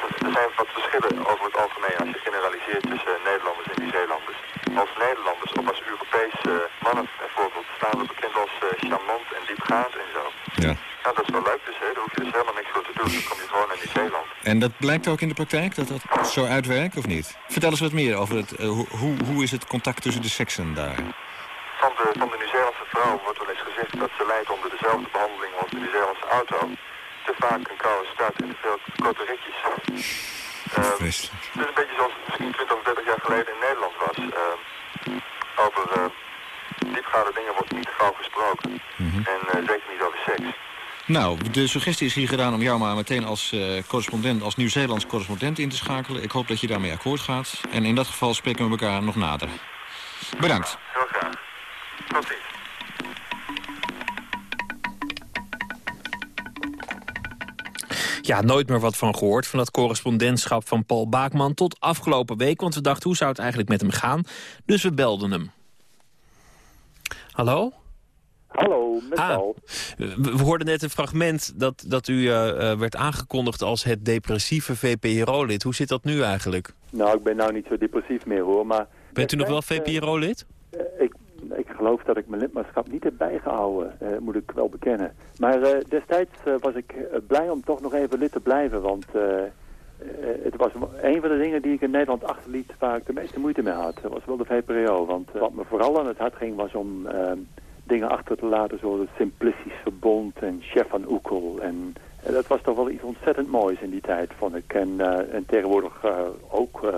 Dus er zijn wat verschillen over het algemeen als je generaliseert tussen Nederlanders en Nieuw-Zeelanders. Als Nederlanders of als Europese mannen bijvoorbeeld staan we bekend als uh, charmant en diepgaand en zo. Ja. Nou, dat is wel leuk dus, hè. Daar hoef je dus helemaal niks voor te doen. Dan kom je gewoon naar Nieuw-Zeeland. En dat blijkt ook in de praktijk, dat dat zo uitwerkt, of niet? Vertel eens wat meer over het, uh, hoe, hoe is het contact tussen de seksen daar? Van de, van de Nieuw-Zeelandse vrouw wordt wel eens gezegd dat ze leidt onder dezelfde behandeling als de Nieuw-Zeelandse auto. Te vaak een koude start en te veel korte ritjes. Uh, het is een beetje zoals het misschien 20 of 30 jaar geleden in Nederland was. Uh, over diepgaande dingen wordt niet gauw gesproken. Mm -hmm. En zeker niet over seks. Nou, de suggestie is hier gedaan om jou maar meteen als uh, correspondent, als Nieuw-Zeelands correspondent in te schakelen. Ik hoop dat je daarmee akkoord gaat. En in dat geval spreken we elkaar nog nader. Bedankt. Heel graag. Tot ziens. Ja, nooit meer wat van gehoord. Van dat correspondentschap van Paul Baakman tot afgelopen week. Want we dachten, hoe zou het eigenlijk met hem gaan? Dus we belden hem. Hallo? Met ah. We, hoorden net een fragment dat, dat u uh, uh, werd aangekondigd als het depressieve VPRO-lid. Hoe zit dat nu eigenlijk? Nou, ik ben nou niet zo depressief meer hoor, maar... Bent u nog wel VPRO-lid? Uh, ik, ik geloof dat ik mijn lidmaatschap niet heb bijgehouden, moet ik wel bekennen. Maar destijds was ik blij om toch nog even lid te blijven, want het was een van de dingen die ik in Nederland achterliet waar ik de meeste moeite mee had. Dat was wel de VPRO. Want wat me vooral aan het hart ging was om dingen achter te laten zoals het Simplistisch Verbond en Chef van Oekel. En dat was toch wel iets ontzettend moois in die tijd, vond ik. En, en tegenwoordig ook...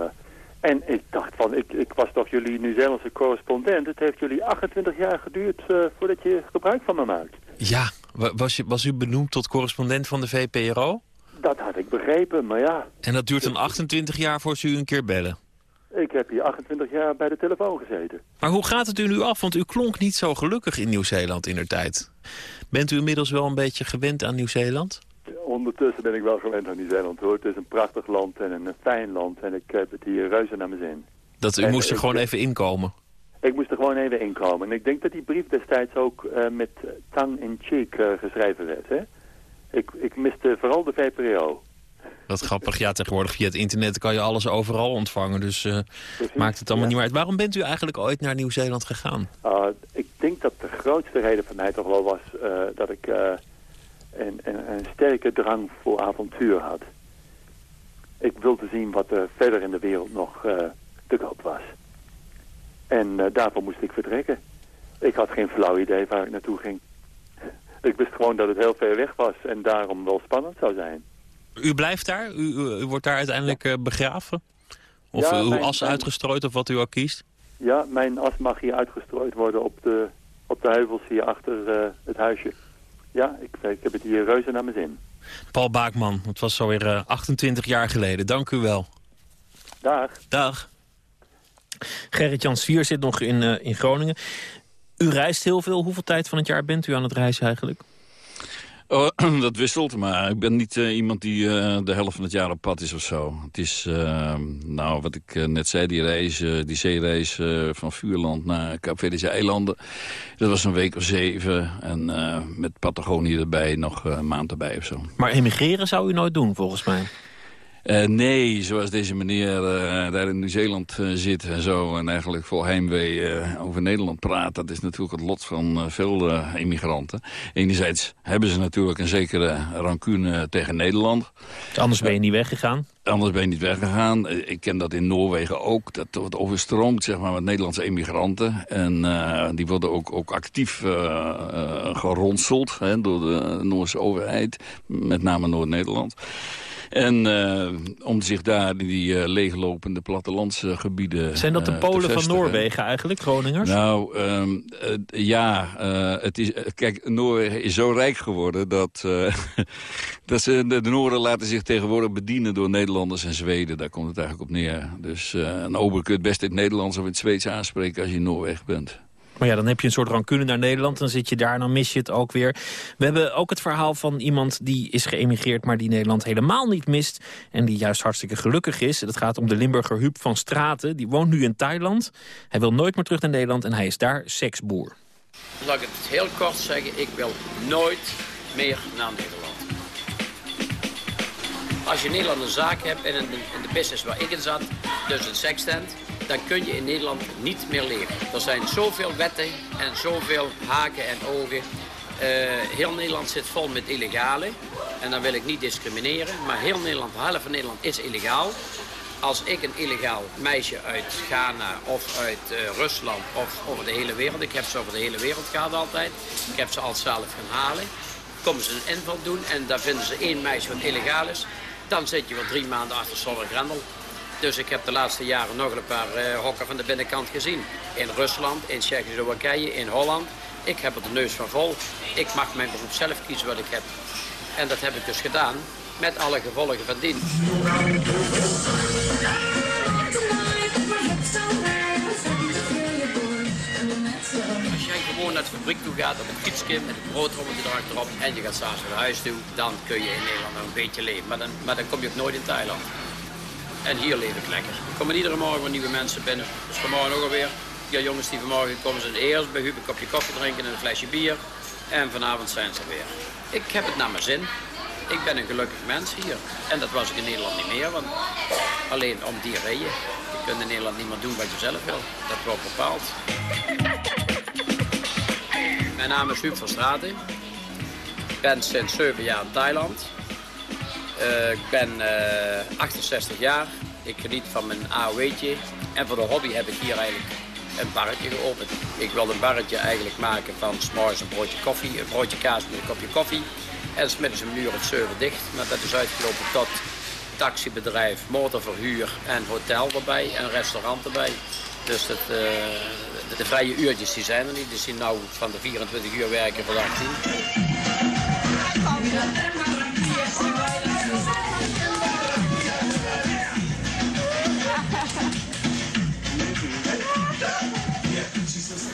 En ik dacht van, ik, ik was toch jullie Nieuw-Zeelandse correspondent. Het heeft jullie 28 jaar geduurd voordat je gebruik van me maakt. Ja, was, je, was u benoemd tot correspondent van de VPRO? Dat had ik begrepen, maar ja. En dat duurt dan 28 jaar voor ze u een keer bellen? Ik heb hier 28 jaar bij de telefoon gezeten. Maar hoe gaat het u nu af? Want u klonk niet zo gelukkig in Nieuw-Zeeland in der tijd. Bent u inmiddels wel een beetje gewend aan Nieuw-Zeeland? Ondertussen ben ik wel gewend aan Nieuw-Zeeland hoor. Het is een prachtig land en een fijn land. En ik heb het hier reuze naar mijn zin. Dat u moest er gewoon even inkomen? Ik moest er gewoon even inkomen. En ik denk dat die brief destijds ook uh, met tang in cheek uh, geschreven werd. Hè? Ik, ik miste vooral de VPRO. Wat grappig. Ja, tegenwoordig via het internet kan je alles overal ontvangen. Dus uh, maakt het allemaal niet meer uit. Waarom bent u eigenlijk ooit naar Nieuw-Zeeland gegaan? ik denk dat de grootste reden voor mij toch wel was dat ik een, een, een, sterke drang voor avontuur had. Ik wilde zien wat er verder in de wereld nog te koop was. En daarvoor moest ik vertrekken. Ik had geen flauw idee waar ik naartoe ging. Ik wist gewoon dat het heel ver weg was en daarom wel spannend zou zijn. U blijft daar? U, u, wordt daar uiteindelijk uh, begraven? Of ja, uw mijn, as uitgestrooid of wat u ook kiest? Ja, mijn as mag hier uitgestrooid worden op de, op de heuvels hier achter uh, het huisje. Ja, ik, ik heb het hier reuze naar mijn zin. Paul Baakman, het was alweer 28 jaar geleden. Dank u wel. Dag. Dag. Gerrit-Jan Svier zit nog in, uh, in Groningen. U reist heel veel. Hoeveel tijd van het jaar bent u aan het reizen eigenlijk? Oh, dat wisselt, maar ik ben niet uh, iemand die uh, de helft van het jaar op pad is of zo. Het is, nou, wat ik net zei, die reis, die zeereis van Vuurland naar Kaapverdische eilanden. Dat was een week of zeven en met Patagonië erbij nog een maand erbij of zo. Maar emigreren zou u nooit doen, volgens mij? Uh, nee, zoals deze meneer uh, daar in Nieuw-Zeeland uh, zit en zo... en eigenlijk vol heimwee over Nederland praat... dat is natuurlijk het lot van veel immigranten. Enerzijds hebben ze natuurlijk een zekere rancune tegen Nederland. Anders ben je niet weggegaan? Anders ben je niet weggegaan. Ik ken dat in Noorwegen ook. Dat wordt overstroomd zeg maar, met Nederlandse immigranten. En die worden ook, ook actief geronseld hè, door de Noorse overheid. Met name Noord-Nederland. En uh, om zich daar in die uh, leeglopende plattelandsgebieden Zijn dat de uh, Polen van Noorwegen eigenlijk, Groningers? Nou, um, ja. het is, kijk, Noorwegen is zo rijk geworden dat, dat ze, de, de Noorden laten zich tegenwoordig bedienen door Nederlanders en Zweden. Daar komt het eigenlijk op neer. Dus een ober kun je het best in het Nederlands of in het Zweeds aanspreken als je in Noorwegen bent. Maar ja, dan heb je een soort rancune naar Nederland. Dan zit je daar en dan mis je het ook weer. We hebben ook het verhaal van iemand die is geëmigreerd... maar die Nederland helemaal niet mist. En die juist hartstikke gelukkig is. Dat gaat om de Limburger Huub van Straten. Die woont nu in Thailand. Hij wil nooit meer terug naar Nederland en hij is daar seksboer. Laat ik het heel kort zeggen. Ik wil nooit meer naar Nederland. Als je in Nederland een zaak hebt en in de, in de business waar ik in zat... dus een sekstent dan kun je in Nederland niet meer leven. Er zijn zoveel wetten en zoveel haken en ogen. Uh, heel Nederland zit vol met illegale. En dan wil ik niet discrimineren. Maar heel Nederland, half van Nederland is illegaal. Als ik een illegaal meisje uit Ghana of uit uh, Rusland of over de hele wereld... ik heb ze over de hele wereld gehad altijd. Ik heb ze al zelf gaan halen. Komen ze een inval doen en dan vinden ze één meisje wat illegaal is. Dan zit je wel drie maanden achter zonder grendel. Dus ik heb de laatste jaren nog een paar uh, hokken van de binnenkant gezien. In Rusland, in Tsjechoslowakije, in Holland. Ik heb er de neus van vol. Ik mag mijn beroep zelf kiezen wat ik heb. En dat heb ik dus gedaan, met alle gevolgen van dien. Gewoon naar de fabriek toe gaat op een fietsje met een broodrommeltje erachterop en je gaat s'avonds naar huis toe, dan kun je in Nederland nog een beetje leven. Maar dan, maar dan kom je ook nooit in Thailand. En hier leef ik lekker. Er komen iedere morgen weer nieuwe mensen binnen. Dus vanmorgen ook alweer. Ja, jongens die vanmorgen komen ze eerst bij Huub een kopje koffie drinken en een flesje bier. En vanavond zijn ze er weer. Ik heb het naar mijn zin. Ik ben een gelukkig mens hier. En dat was ik in Nederland niet meer, want alleen om diarreeën. Je kunt in Nederland niet meer doen wat je zelf wil. Dat wordt bepaald. Mijn naam is Huub van Straten. Ik ben sinds 7 jaar in Thailand. Eh, ik ben 68 jaar. Ik geniet van mijn AOW'tje. En voor de hobby heb ik hier eigenlijk een barretje geopend. Ik wilde een barretje eigenlijk maken van s'morgens een broodje koffie, een broodje kaas met een kopje koffie. En smiddags een uur of zeven dicht. Maar dat is uitgelopen tot taxibedrijf, motorverhuur en hotel erbij en restaurant erbij. Dus dat, uh, de, vrije uurtjes die zijn er niet. Dus die nou van de 24 uur werken voor 18.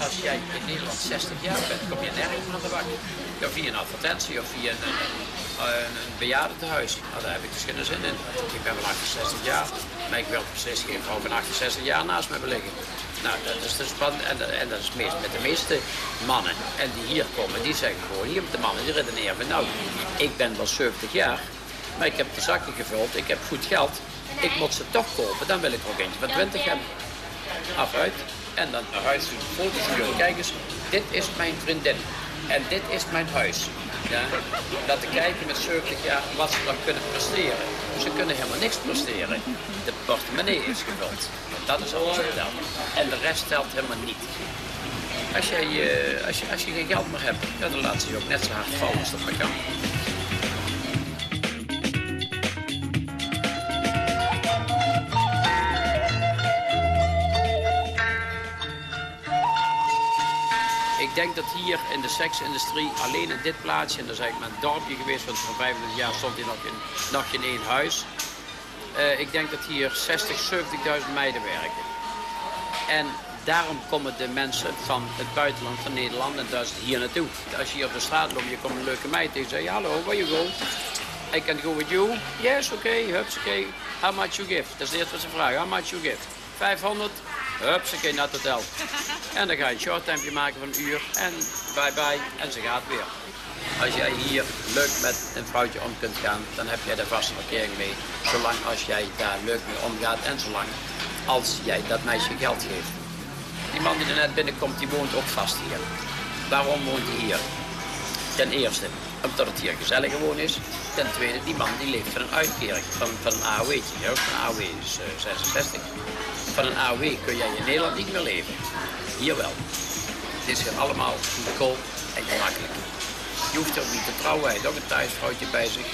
Als jij in Nederland 60 jaar bent, kom je nergens aan de bak. Ja, via een advertentie of via een, een, een bejaardentehuis. Nou, daar heb ik dus geen zin in. Ik ben wel 68 jaar, maar ik wil precies geen vrouw van 68 jaar naast me beliggen. Nou, dat is dus spannend. En, en dat is meest, met de meeste mannen. En die hier komen, die zeggen gewoon, hier met de mannen, die redeneren van, nou, ik ben wel 70 jaar, maar ik heb de zakken gevuld, ik heb goed geld. Ik moet ze toch kopen, dan wil ik ook eentje van 20 hebben. Afruit. En dan naar huis foto's. Kijk eens, dit is mijn vriendin. En dit is mijn huis. Ja, dat te kijken met 70 jaar wat ze dan kunnen presteren. Ze kunnen helemaal niks presteren. De portemonnee is gevuld. Dat is alles telt. En de rest telt helemaal niet. Als, jij, uh, als, je, als je geen geld meer hebt, dan laat ze je ook net zo hard vallen als dat maar kan. Denk dat hier in de seksindustrie alleen in dit plaatsje, en dat is eigenlijk mijn dorpje geweest, want voor 25 jaar stond hier nog in, nog in één huis. Uh, ik denk dat hier 60, 70.000 meiden werken. En daarom komen de mensen van het buitenland, van Nederland en Duitsland hier naartoe. Als je hier op de straat loopt, je komt een leuke meid tegen, zeg hallo, where you go? I can go with you? Yes, okay, hups, okay. How much you give? Dat is het eerste wat ze vragen, how much you give? 500? Hupsakee, naar het hotel. En dan ga je een shorttempje maken van een uur en bye bye en ze gaat weer. Als jij hier leuk met een vrouwtje om kunt gaan, dan heb jij de vaste parkering mee. Zolang als jij daar leuk mee omgaat en zolang als jij dat meisje geld geeft. Die man die er net binnenkomt, die woont ook vast hier. Waarom woont hij hier? Ten eerste, omdat het hier gezellig gewoon is. Ten tweede, die man die leeft van een uitkering, van, van een AOW'tje. Ja, van een AOW is uh, 66. Van een AOW kun jij in Nederland niet meer leven. Hier wel. Het is hier allemaal goedkoop en gemakkelijk. Je hoeft ook niet te trouwen, hij heeft ook een thuisvrouwtje bij zich.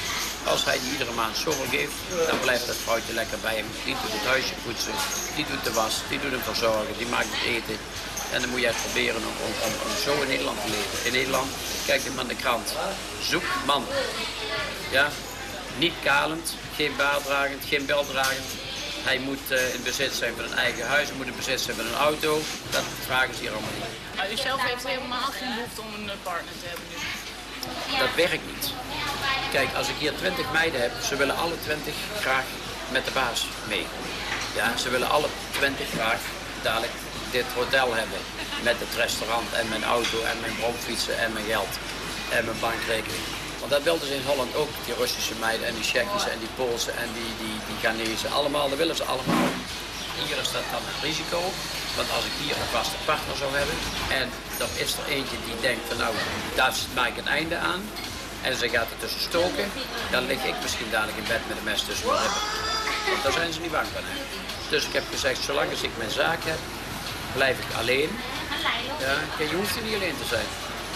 Als hij die iedere maand zoveel geeft, dan blijft dat vrouwtje lekker bij hem. Die doet het huisje poetsen, die doet de was, die doet hem verzorgen, die maakt het eten. En dan moet jij proberen om, om, om, om, zo in Nederland te leven. In Nederland, kijk hem aan de krant. Zoek man. Ja, niet kalend, geen baardragend, geen beldragend. Hij moet uh, in bezit zijn van een eigen huis, hij moet in bezit zijn van een auto. Dat vragen ze hier allemaal niet. Maar u zelf heeft helemaal geen behoefte om een partner te hebben nu? Dat werkt niet. Kijk, als ik hier 20 meiden heb, ze willen alle 20 graag met de baas mee. Ja, ze willen alle 20 graag dadelijk dit hotel hebben. Met het restaurant en mijn auto en mijn bromfietsen en mijn geld. En mijn bankrekening. Want dat wilden ze in Holland ook, die Russische meiden en die Tsjechische en die Poolse en die, die, die Ghanese. Allemaal, dat willen ze allemaal. Hier is dat dan een risico. Want als ik hier een vaste partner zou hebben en er is er eentje die denkt van nou, daar maak ik een einde aan. En ze gaat er tussen stoken, dan lig ik misschien dadelijk in bed met een mes tussen mijn lippen. Want daar zijn ze niet bang van. Dus ik heb gezegd, zolang als ik mijn zaak heb, blijf ik alleen. Ja, je hoeft er niet alleen te zijn.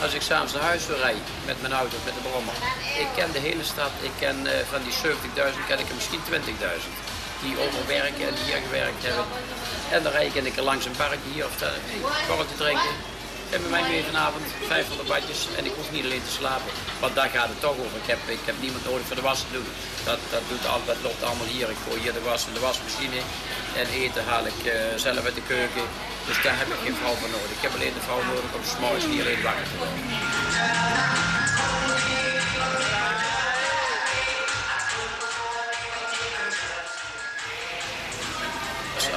Als ik s'avonds naar huis rijden met mijn auto, met de brommer. Ik ken de hele stad. Ik ken uh, van die 70.000 ken ik er misschien 20.000. Die overwerken en die hier gewerkt hebben. En dan rijd ik en ik langs een barretje hier of daar hey, borreltje drinken. En bij mij mee vanavond 500 watjes en ik hoef niet alleen te slapen. Want daar gaat het toch over. Ik heb, ik heb niemand nodig voor de was te doen. Dat, dat, doet al, dat loopt allemaal hier. Ik gooi hier de was in de wasmachine. En eten haal ik uh, zelf uit de keuken. Dus daar heb ik geen vrouw voor nodig. Ik heb alleen de vrouw nodig om s'morgens niet alleen wakker te worden.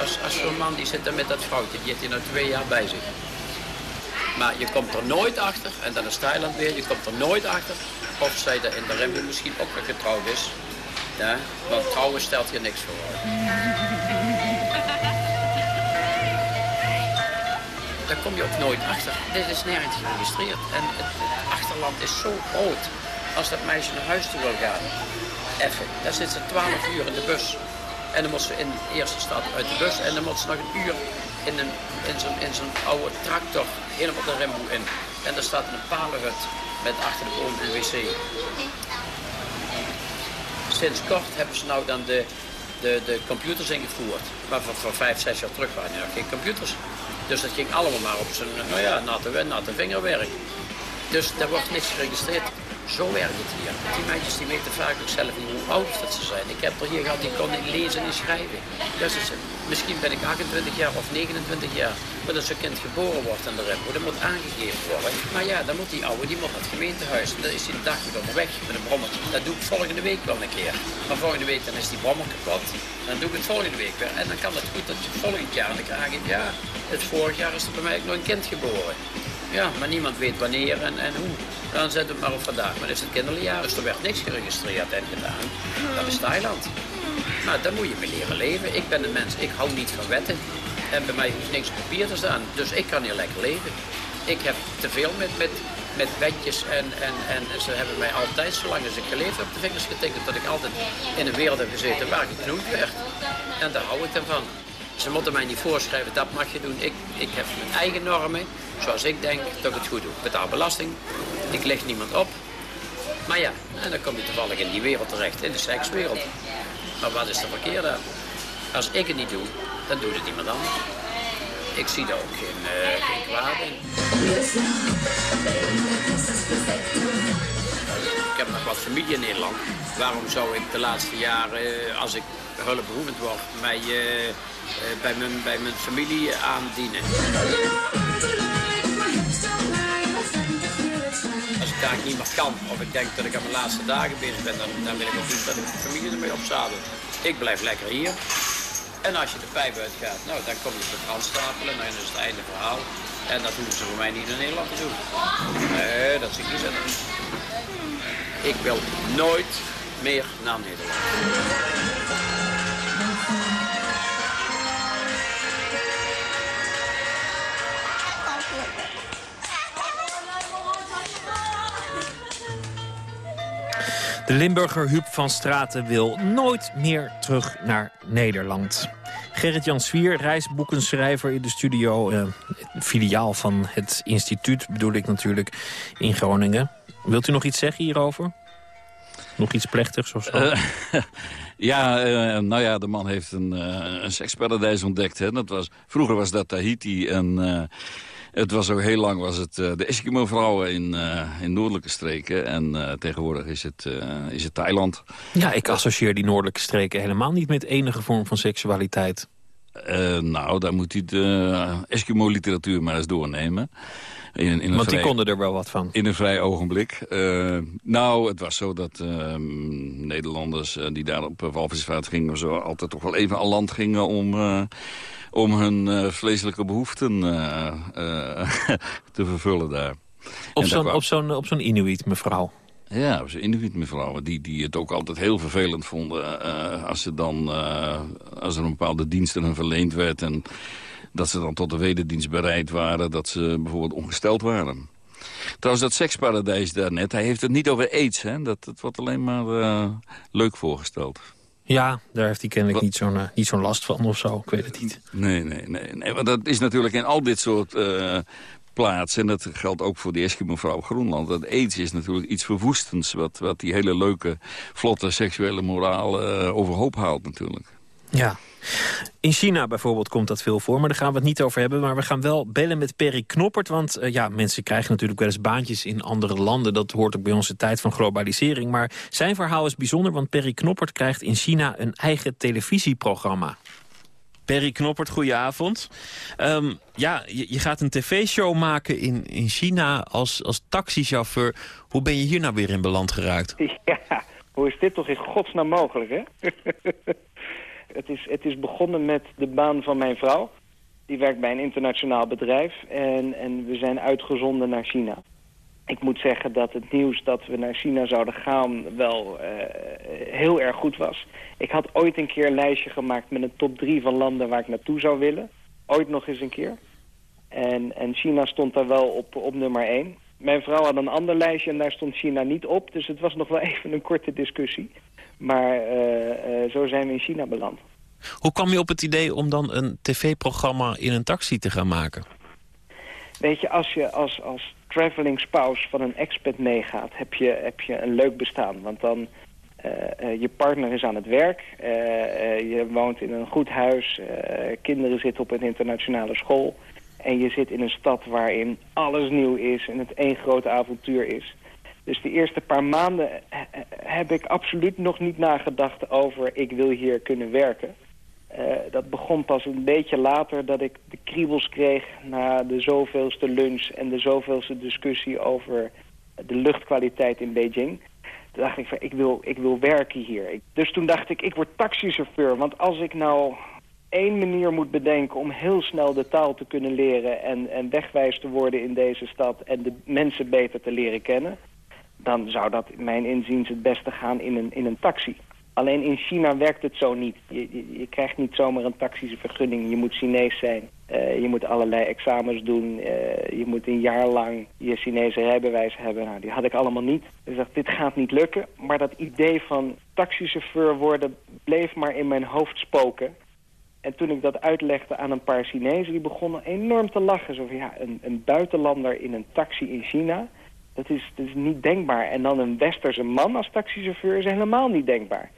Als, als, zo'n man die zit daar met dat vrouwtje, die heeft hij nou twee jaar bij zich. Maar je komt er nooit achter, en dan is Thailand weer, je komt er nooit achter of zij er in de remmen misschien ook weer getrouwd is. Ja, want trouwen stelt hier niks voor. Daar kom je ook nooit achter. Dit is nergens geregistreerd. En het, het achterland is zo groot als dat meisje naar huis toe wil gaan. even. Daar zit ze 12 uur in de bus. En dan moet ze in de eerste stad uit de bus. En dan moet ze nog een uur in, een, in zo'n in zo'n oude tractor helemaal de remboe in. En daar staat een palenhut met achter de boom een wc. Sinds kort hebben ze nou dan de, de, de computers ingevoerd. Maar voor, voor vijf, zes jaar terug waren er geen computers. Dus dat ging allemaal maar op zijn, nou ja, natte, natte vingerwerk. Dus daar wordt niks geregistreerd. Zo werkt het hier. Die meisjes die weten vaak ook zelf niet hoe oud dat ze zijn. Ik heb er hier gehad, die kon niet lezen en schrijven. Het, misschien ben ik 28 jaar of 29 jaar. Maar als zo'n kind geboren wordt in de rembo, dat moet aangegeven worden. Maar ja, dan moet die oude, die moet naar het gemeentehuis. Dan is een dag weer onderweg met een brommer. Dat doe ik volgende week wel een keer. Maar volgende week dan is die brommer kapot. Dan doe ik het volgende week weer. En dan kan het goed dat je volgend jaar dan aangeeft, ja, het vorig jaar is er bij mij nog een kind geboren. Ja, maar niemand weet wanneer en, en hoe. Dan we het maar op vandaag. Maar is het kinderjaar, dus er werd niks geregistreerd en gedaan. Dat is Thailand. Nou, daar moet je mee leren leven. Ik ben een mens, ik hou niet van wetten. En bij mij hoeft niks op papier te staan. Dus ik kan hier lekker leven. Ik heb te veel met, met, met wetjes en, en, en ze hebben mij altijd, zolang als ik geleefd heb, de vingers getekend dat ik altijd in een wereld heb gezeten waar geknoeid werd. En daar hou ik dan van. Ze moeten mij niet voorschrijven, dat mag je doen. Ik, ik heb mijn eigen normen, zoals ik denk dat ik het goed doe. Ik betaal belasting, ik leg niemand op. Maar ja, en dan kom je toevallig in die wereld terecht, in de sekswereld. Maar wat is er verkeerd aan? Als ik het niet doe, dan doet het iemand anders. Ik zie daar ook geen, uh, geen kwaad in. Ik heb nog wat familie in Nederland. Waarom zou ik de laatste jaren, als ik hulpbehoevend word, mij uh, bij, mijn, bij mijn familie aandienen? Als ik daar niet meer kan, of ik denk dat ik aan mijn laatste dagen bezig ben, dan, dan wil ik ook niet dat ik de familie ermee opzadel. Ik blijf lekker hier. En als je de pijp uitgaat, nou, dan kom je het stapelen, nou, dan is het einde verhaal. En dat hoeven ze voor mij niet in Nederland te doen. Nee, dat zie ik niet zitten. Ik wil nooit meer naar Nederland. De Limburger Huub van Straten wil nooit meer terug naar Nederland. Gerrit-Jan Swier, reisboekenschrijver in de studio. Uh, filiaal van het instituut bedoel ik natuurlijk in Groningen. Wilt u nog iets zeggen hierover? Nog iets plechtigs of zo? Uh, ja, uh, nou ja, de man heeft een, een seksparadijs ontdekt. Hè. Dat was, vroeger was dat Tahiti en het was ook heel lang was het uh, de Eskimo-vrouwen in, uh, in noordelijke streken. En uh, tegenwoordig is het, is het Thailand. Ja, ik associeer die noordelijke streken helemaal niet met enige vorm van seksualiteit. nou, daar moet u de Eskimo-literatuur maar eens doornemen. In, in Want die konden er wel wat van. In een vrij ogenblik. nou, het was zo dat Nederlanders die daar op walvisvaart gingen... Zo altijd toch wel even aan land gingen om om hun uh, vleeselijke behoeften uh, uh, te vervullen daar. Op zo'n zo'n Inuit, mevrouw? Ja, op zo'n Inuit, mevrouw. Die, die het ook altijd heel vervelend vonden als, ze dan, als er een bepaalde dienst aan hen verleend werd... en dat ze dan tot de wederdienst bereid waren, dat ze bijvoorbeeld ongesteld waren. Trouwens, dat seksparadijs daarnet, hij heeft het niet over aids. Hè? Dat, dat wordt alleen maar leuk voorgesteld. Ja, daar heeft hij kennelijk niet zo'n uh, niet zo'n last van of zo. Ik weet het niet. Nee, nee, nee. nee want dat is natuurlijk in al dit soort uh, plaatsen... en dat geldt ook voor de Eskimo-vrouw Groenland... dat aids is natuurlijk iets verwoestends... wat, wat die hele leuke, vlotte seksuele moraal uh, overhoop haalt natuurlijk. Ja, in China bijvoorbeeld komt dat veel voor, maar daar gaan we het niet over hebben. Maar we gaan wel bellen met Perry Knoppert, want uh, ja, mensen krijgen natuurlijk wel eens baantjes in andere landen. Dat hoort ook bij onze tijd van globalisering. Maar zijn verhaal is bijzonder, want Perry Knoppert krijgt in China een eigen televisieprogramma. Perry Knoppert, goedenavond. Um, ja, je, je, gaat een tv-show maken in, in China als, als taxichauffeur. Hoe ben je hier nou weer in beland geraakt? Ja, hoe is dit toch in godsnaam mogelijk, hè? Het is, het is begonnen met de baan van mijn vrouw. Die werkt bij een internationaal bedrijf. En, en we zijn uitgezonden naar China. Ik moet zeggen dat het nieuws dat we naar China zouden gaan wel uh, heel erg goed was. Ik had ooit een keer een lijstje gemaakt met een top 3 van landen waar ik naartoe zou willen. Ooit nog eens een keer. En, en China stond daar wel op, op nummer 1. Mijn vrouw had een ander lijstje en daar stond China niet op. Dus het was nog wel even een korte discussie. Maar uh, zo zijn we in China beland. Hoe kwam je op het idee om dan een tv-programma in een taxi te gaan maken? Weet je, als je als, als traveling spouse van een expat meegaat, heb je, heb je een leuk bestaan. Want dan, uh, je partner is aan het werk, uh, je woont in een goed huis, kinderen zitten op een internationale school. En je zit in een stad waarin alles nieuw is en het één groot avontuur is. Dus de eerste paar maanden heb ik absoluut nog niet nagedacht over ik wil hier kunnen werken. Uh, dat begon pas een beetje later dat ik de kriebels kreeg na de zoveelste lunch en de zoveelste discussie over de luchtkwaliteit in Beijing. Toen dacht ik van, ik wil, ik wil werken hier. Dus toen dacht ik, ik word taxichauffeur. Want als ik nou één manier moet bedenken om heel snel de taal te kunnen leren... en, en wegwijs te worden in deze stad en de mensen beter te leren kennen... dan zou dat mijn inziens het beste gaan in een, in een taxi. Alleen in China werkt het zo niet. Je, je, krijgt niet zomaar een taxische vergunning. Je moet Chinees zijn. Uh, je moet allerlei examens doen. Uh, je moet een jaar lang je Chinese rijbewijs hebben. Nou, die had ik allemaal niet. Dus dacht, dit gaat niet lukken. Maar dat idee van taxichauffeur worden bleef maar in mijn hoofd spoken. En toen ik dat uitlegde aan een paar Chinezen, die begonnen enorm te lachen. Zo van, ja, een, een buitenlander in een taxi in China, dat is, dat is niet denkbaar. En dan een westerse man als taxichauffeur is helemaal niet denkbaar.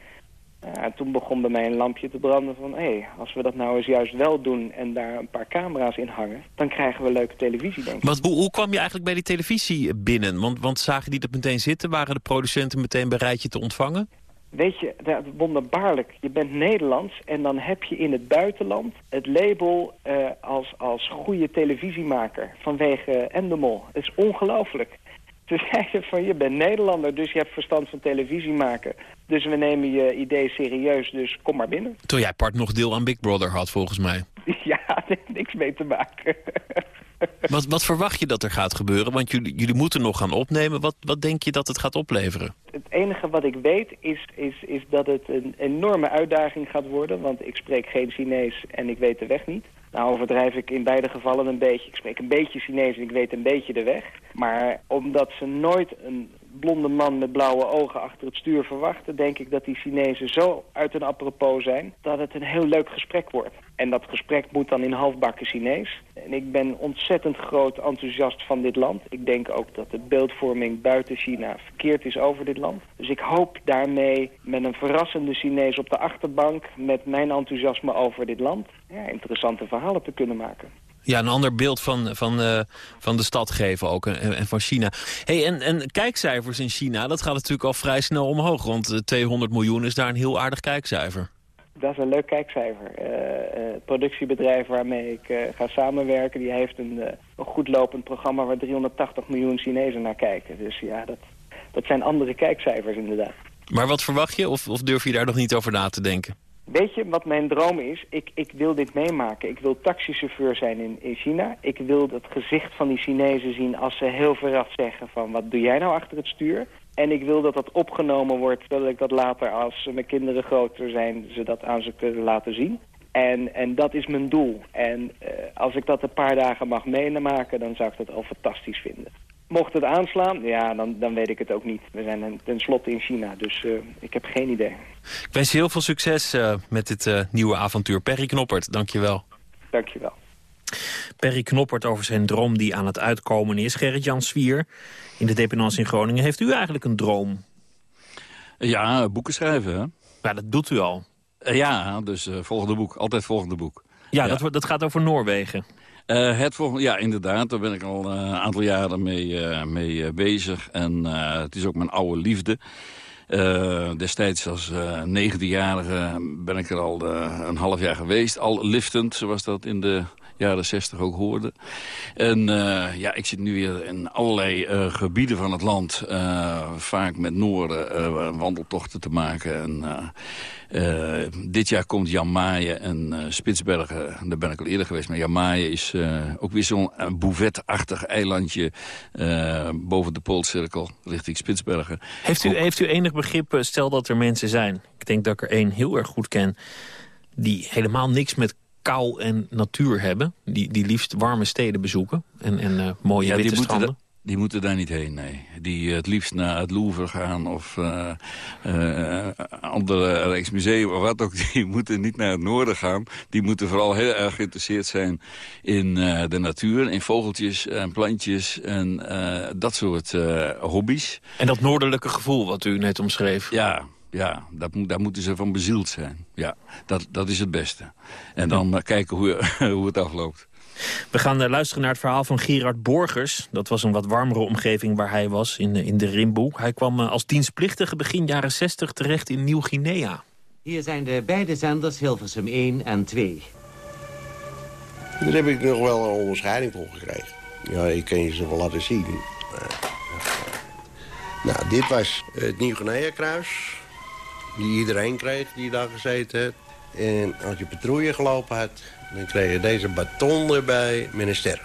Ja, toen begon bij mij een lampje te branden van... hé, hey, als we dat nou eens juist wel doen en daar een paar camera's in hangen... dan krijgen we leuke televisie, denk ik. Want hoe, hoe kwam je eigenlijk bij die televisie binnen? Want, want zagen die dat meteen zitten? Waren de producenten meteen bereid je te ontvangen? Weet je, dat wonderbaarlijk. Je bent Nederlands en dan heb je in het buitenland het label uh, als, als goede televisiemaker vanwege Endemol. Het is ongelooflijk. Ze zeiden van je bent Nederlander, dus je hebt verstand van televisie maken. Dus we nemen je idee serieus, dus kom maar binnen. Toen jij part nog deel aan Big Brother had, volgens mij. Ja, niks mee te maken. Wat, wat verwacht je dat er gaat gebeuren? Want jullie, jullie moeten nog gaan opnemen. Wat, wat denk je dat het gaat opleveren? Het enige wat ik weet is, is, is dat het een enorme uitdaging gaat worden. Want ik spreek geen Chinees en ik weet de weg niet. Nou overdrijf ik in beide gevallen een beetje. Ik spreek een beetje Chinees en ik weet een beetje de weg. Maar omdat ze nooit een blonde man met blauwe ogen achter het stuur verwachten... denk ik dat die Chinezen zo uit hun apropos zijn... dat het een heel leuk gesprek wordt. En dat gesprek moet dan in halfbakken Chinees. En ik ben ontzettend groot enthousiast van dit land. Ik denk ook dat de beeldvorming buiten China verkeerd is over dit land. Dus ik hoop daarmee met een verrassende Chinees op de achterbank... met mijn enthousiasme over dit land... Ja, interessante verhalen te kunnen maken. Ja, een ander beeld van, van, uh, van de stad geven ook en, en van China. Hey, en, en kijkcijfers in China, dat gaat natuurlijk al vrij snel omhoog. Want 200 miljoen is daar een heel aardig kijkcijfer. Dat is een leuk kijkcijfer. Uh, het productiebedrijf waarmee ik uh, ga samenwerken... die heeft een, een goed lopend programma waar 380 miljoen Chinezen naar kijken. Dus ja, dat, dat zijn andere kijkcijfers inderdaad. Maar wat verwacht je? Of, of durf je daar nog niet over na te denken? Weet je wat mijn droom is? Ik, ik wil dit meemaken. Ik wil taxichauffeur zijn in, in China. Ik wil het gezicht van die Chinezen zien als ze heel verrast zeggen van... wat doe jij nou achter het stuur? En ik wil dat dat opgenomen wordt, zodat ik dat later als mijn kinderen groter zijn... ze dat aan ze kunnen laten zien. En, en dat is mijn doel. En uh, als ik dat een paar dagen mag meemaken, dan zou ik dat al fantastisch vinden. Mocht het aanslaan, ja, dan, dan weet ik het ook niet. We zijn tenslotte in China, dus uh, ik heb geen idee. Ik wens je heel veel succes uh, met dit uh, nieuwe avontuur. Perry Knoppert, dankjewel. Dankjewel. Perry Knoppert over zijn droom die aan het uitkomen is. Gerrit-Jan Swier in de Dependance in Groningen. Heeft u eigenlijk een droom? Ja, boeken schrijven, hè? Ja, dat doet u al. ja, dus volgende boek. Altijd volgende boek. Ja, ja. Dat, dat gaat over Noorwegen. Uh, het volgende, ja, inderdaad. Daar ben ik al een uh, aantal jaren mee, uh, mee bezig. En het is ook mijn oude liefde. destijds als 19-jarige ben ik er al een half jaar geweest. Al liftend, zoals dat in de jaren 60 ook hoorde. En uh, ja, ik zit nu weer in allerlei uh, gebieden van het land. Uh, vaak met Noorden wandeltochten te maken. En dit jaar komt Jan Maaien en Spitsbergen. Daar ben ik al eerder geweest. Maar Jan Maaien is ook weer zo'n bouvetachtig eilandje... boven de Poolcirkel richting Spitsbergen. Heeft u, heeft u enig begrip, stel dat er mensen zijn... ik denk dat ik er één heel erg goed ken... die helemaal niks met kou en natuur hebben. Die, die liefst warme steden bezoeken en, en uh, mooie ja, witte die stranden. Moeten Die moeten daar niet heen, nee. Die het liefst naar het Louvre gaan of uh, uh, andere Rijksmuseum of wat ook. Die moeten niet naar het noorden gaan. Die moeten vooral heel erg geïnteresseerd zijn in uh, de natuur. In vogeltjes en plantjes en dat soort hobby's. En dat noordelijke gevoel wat u net omschreef. Ja, ja, dat, daar moeten ze van bezield zijn. Ja, dat, dat is het beste. En dan kijken hoe, hoe het afloopt. We gaan uh, luisteren naar het verhaal van Gerard Borgers. Dat was een wat warmere omgeving waar hij was, in, in de Rimboe. Hij kwam uh, als dienstplichtige begin jaren 60 terecht in Nieuw-Guinea. Hier zijn de beide zenders Hilversum 1 en 2. Daar heb ik nog wel een onderscheiding voor gekregen. Ja, ik kan je ze wel laten zien. Nou, dit was het Nieuw-Guinea-kruis. Die iedereen kreeg die daar gezeten heeft. En als je patrouille gelopen had, dan kreeg je deze baton erbij met een ster.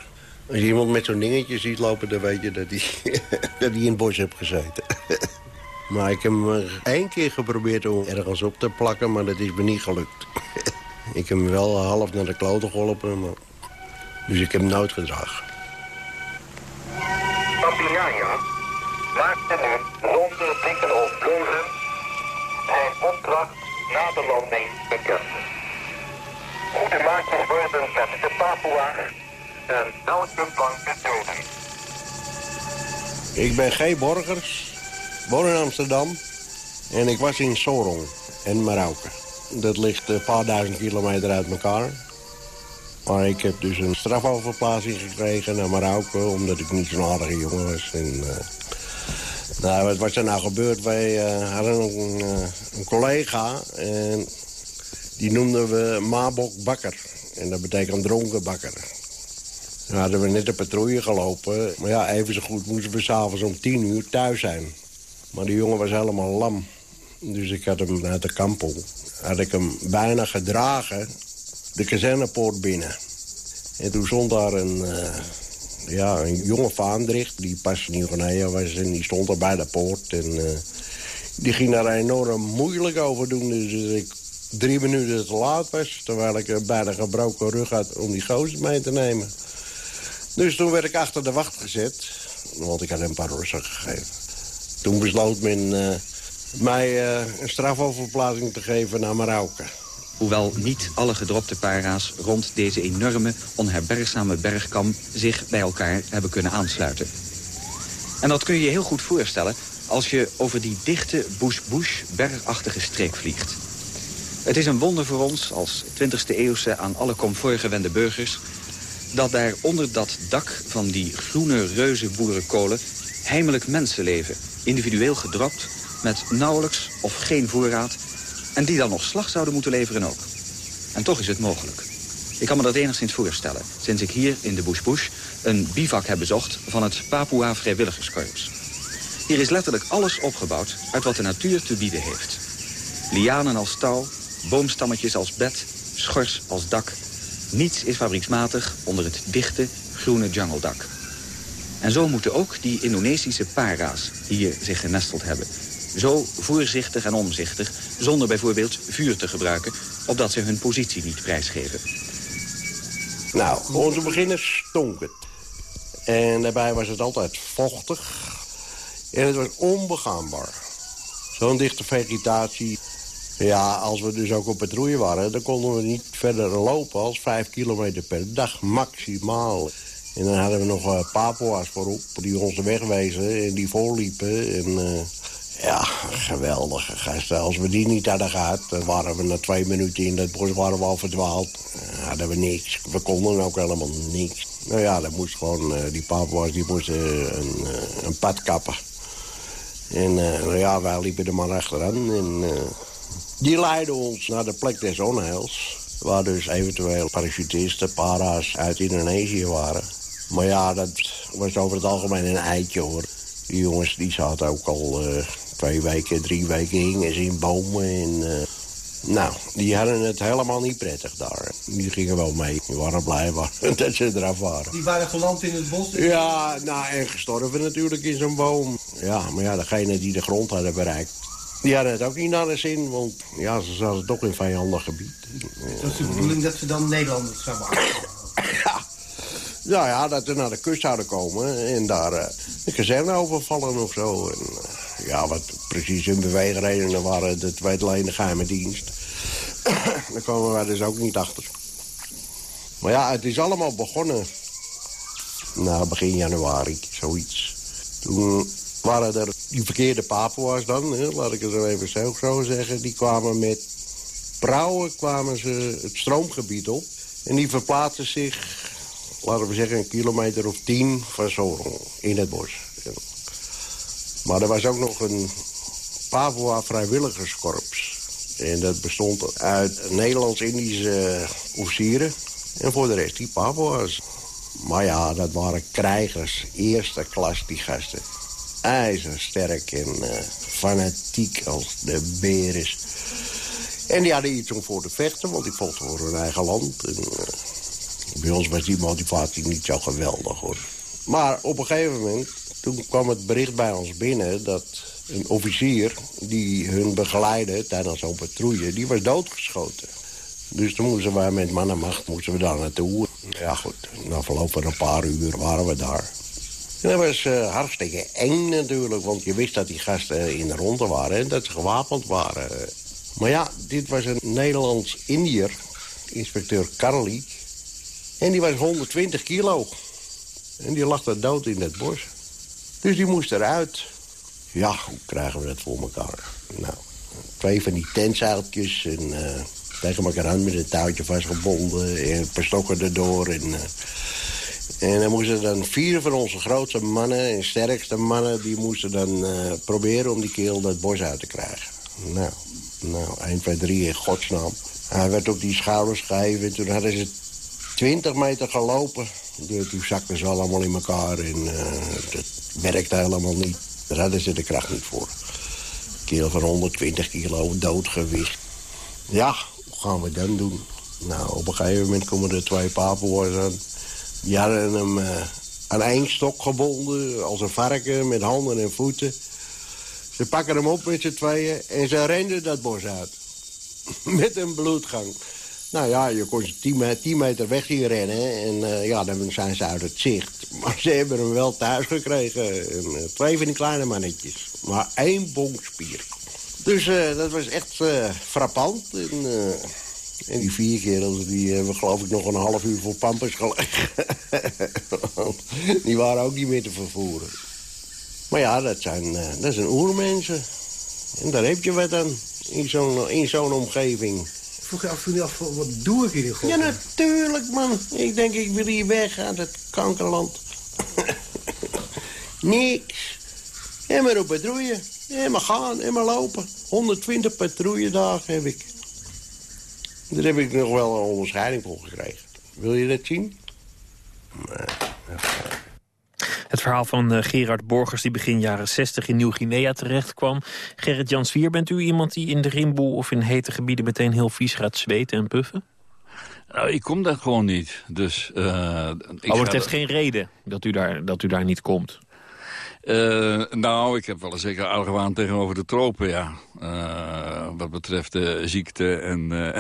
Als je iemand met zo'n dingetje ziet lopen, dan weet je dat hij dat in het bos heeft gezeten. maar ik heb hem één keer geprobeerd om ergens op te plakken, maar dat is me niet gelukt. ik heb hem wel half naar de kloten geholpen, maar... dus ik heb hem nooit gedragen. Papiania maakte nu zonder blikken of blozen opdracht na de landing bekend. Goede maatjes worden met de Papua en elke plank te doden. Ik ben G. Borgers, woon in Amsterdam en ik was in Sorong en Marauke. Dat ligt een paar duizend kilometer uit elkaar. Maar ik heb dus een strafoverplaatsing gekregen naar Marauke... omdat ik niet zo'n aardige jongen was. En, uh, nou, wat er nou gebeurd? Wij uh, hadden een, uh, een collega en die noemden we Mabok Bakker. En dat betekent dronken bakker. Dan hadden we net een patrouille gelopen. Maar ja, even zo goed moesten we s'avonds om tien uur thuis zijn. Maar die jongen was helemaal lam. Dus ik had hem uit de kampel. Had ik hem bijna gedragen de kazernepoort binnen. En toen stond daar een, uh, ja, een jonge vaandricht... die pas in Nieuw-Guinea was en die stond er bij de poort. En uh, die ging daar enorm moeilijk over doen. Dus ik drie minuten te laat was... terwijl ik bijna gebroken rug had om die gozer mee te nemen. Dus toen werd ik achter de wacht gezet. Want ik had een paar rossen gegeven. Toen besloot men uh, mij uh, een strafoverplaatsing te geven naar Marauke. Hoewel niet alle gedropte para's rond deze enorme, onherbergzame bergkam... zich bij elkaar hebben kunnen aansluiten. En dat kun je je heel goed voorstellen als je over die dichte bush-bush bergachtige streek vliegt. Het is een wonder voor ons, als 20e eeuwse aan alle comfort gewende burgers... dat daar onder dat dak van die groene reuze boerenkolen... heimelijk mensen leven, individueel gedropt... met nauwelijks of geen voorraad... en die dan nog slag zouden moeten leveren ook. En toch is het mogelijk. Ik kan me dat enigszins voorstellen... sinds ik hier in de Bush Bush een bivak heb bezocht... van het Papua Vrijwilligerskorps. Hier is letterlijk alles opgebouwd uit wat de natuur te bieden heeft. Lianen als touw, boomstammetjes als bed, schors als dak. Niets is fabrieksmatig onder het dichte, groene jungledak. En zo moeten ook die Indonesische para's hier zich genesteld hebben. Zo voorzichtig en omzichtig, zonder bijvoorbeeld vuur te gebruiken... opdat ze hun positie niet prijsgeven. Nou, onze beginners stonk het. En daarbij was het altijd vochtig. En het was onbegaanbaar. Zo'n dichte vegetatie. Ja, als we dus ook op patrouille waren... dan konden we niet verder lopen als vijf kilometer per dag maximaal. En dan hadden we nog uh, Papua's voorop die onze weg wezen en die voorliepen. En uh, ja, geweldige gasten. Als we die niet hadden gehad, dan waren we na twee minuten in dat bos waren we al verdwaald. Uh, hadden we niks. We konden ook helemaal niks. Nou ja, dat moest gewoon, die Papua's die moesten een, een pad kappen. En ja, wij liepen er maar achteraan. En die leidden ons naar de plek des onheils. Waar dus eventueel parachutisten, para's uit Indonesië waren. Maar ja, dat was over het algemeen een eitje hoor. Die jongens die zaten ook al twee weken, drie weken hingen ze in bomen. En, uh, nou, die hadden het helemaal niet prettig daar. Die gingen wel mee. Die waren blij dat ze eraf waren. Die waren geland in het bos? Dus ja, nou, en gestorven natuurlijk in zo'n boom. Ja, maar ja, degene die de grond hadden bereikt... Die hadden het ook niet naar de zin, want ja, ze zaten toch in vijandig gebied. Dat is de bedoeling dat ze dan Nederlanders zouden maken? ja, Nou ja, dat we naar de kust zouden komen en daar een kazerne overvallen of zo. En, uh, ja, wat precies hun beweegredenen waren, dat weet alleen de geheime dienst. daar komen wij dus ook niet achter. Maar ja, het is allemaal begonnen. Nou, begin januari, zoiets. Toen waren er die verkeerde Papua's dan, hè, laat ik het zo even zo, zo zeggen. Die kwamen met prauwen kwamen ze het stroomgebied op. En die verplaatsten zich, laten we zeggen, een kilometer of tien van Sorong in het bos. Maar er was ook nog een Papua vrijwilligerskorps. En dat bestond uit Nederlands-Indische officieren. En voor de rest die Papua's. Maar ja, dat waren krijgers, eerste klas, die gasten. IJzersterk en uh, fanatiek als de beer. En die hadden iets om voor te vechten, want die vochten voor hun eigen land. En, uh, bij ons was die motivatie niet zo geweldig, hoor. Maar op een gegeven moment, toen kwam het bericht bij ons binnen... dat een officier die hun begeleidde tijdens zo'n patrouille... die was doodgeschoten. Dus toen moesten wij met mannenmacht moesten we daar naartoe. Ja goed, na verloop van een paar uur waren we daar. En dat was uh, hartstikke eng natuurlijk, want je wist dat die gasten in de ronde waren... en dat ze gewapend waren. Maar ja, dit was een Nederlands-Indiër, inspecteur Carly. En die was 120 kilo. En die lag daar dood in het bos. Dus die moest eruit. Ja, hoe krijgen we dat voor elkaar? Nou, twee van die tentzeiltjes en uh, tegen elkaar aan met een touwtje vastgebonden... en een paar stokken erdoor en... Uh, en dan moesten dan vier van onze grootste mannen en sterkste mannen... die moesten dan uh, proberen om die keel dat bos uit te krijgen. Nou, nou 1, 2, 3 in godsnaam. Hij werd op die schouders gegeven en toen hadden ze 20 meter gelopen. Toen zakten ze allemaal in elkaar en uh, dat werkte helemaal niet. Daar hadden ze de kracht niet voor. Een keel van 120 kilo, doodgewicht. Ja, hoe gaan we dan doen? Nou, op een gegeven moment komen er twee papenwoorders aan. Die hadden hem uh, aan één stok gebonden, als een varken, met handen en voeten. Ze pakken hem op met z'n tweeën en ze renden dat bos uit. met een bloedgang. Nou ja, je kon ze tien, meter weg zien rennen en uh, ja, dan zijn ze uit het zicht. Maar ze hebben hem wel thuis gekregen. En, uh, twee van die kleine mannetjes. Maar één bonkspier. Dus uh, dat was echt frappant. En, en die vier kerels, die hebben geloof ik nog een half uur voor pampers gelegen. die waren ook niet meer te vervoeren. Maar ja, dat zijn, dat zijn oermensen. En daar heb je wat aan, in zo'n in zo'n omgeving. Vroeg je af, je af, wat doe ik hier in God? Ja, natuurlijk, man. Ik denk, ik wil hier weg uit het kankerland. Niks. En maar op patrouille. En maar gaan, en maar lopen. 120 patrouilledagen heb ik. Daar heb ik nog wel een onderscheiding voor gekregen. Wil je dat zien? Nee, het verhaal van uh, Gerard Borgers die begin jaren 60 in Nieuw-Guinea terecht kwam. Gerrit Jan Svier, bent u iemand die in de rimboe of in hete gebieden meteen heel vies gaat zweten en puffen? Nou, ik kom daar gewoon niet. Dus, uh, ik oh, het heeft geen reden dat u daar, dat u daar niet komt? Uh, nou, ik heb wel een zeker argwaan tegenover de tropen, ja. Uh, wat betreft de ziekte en,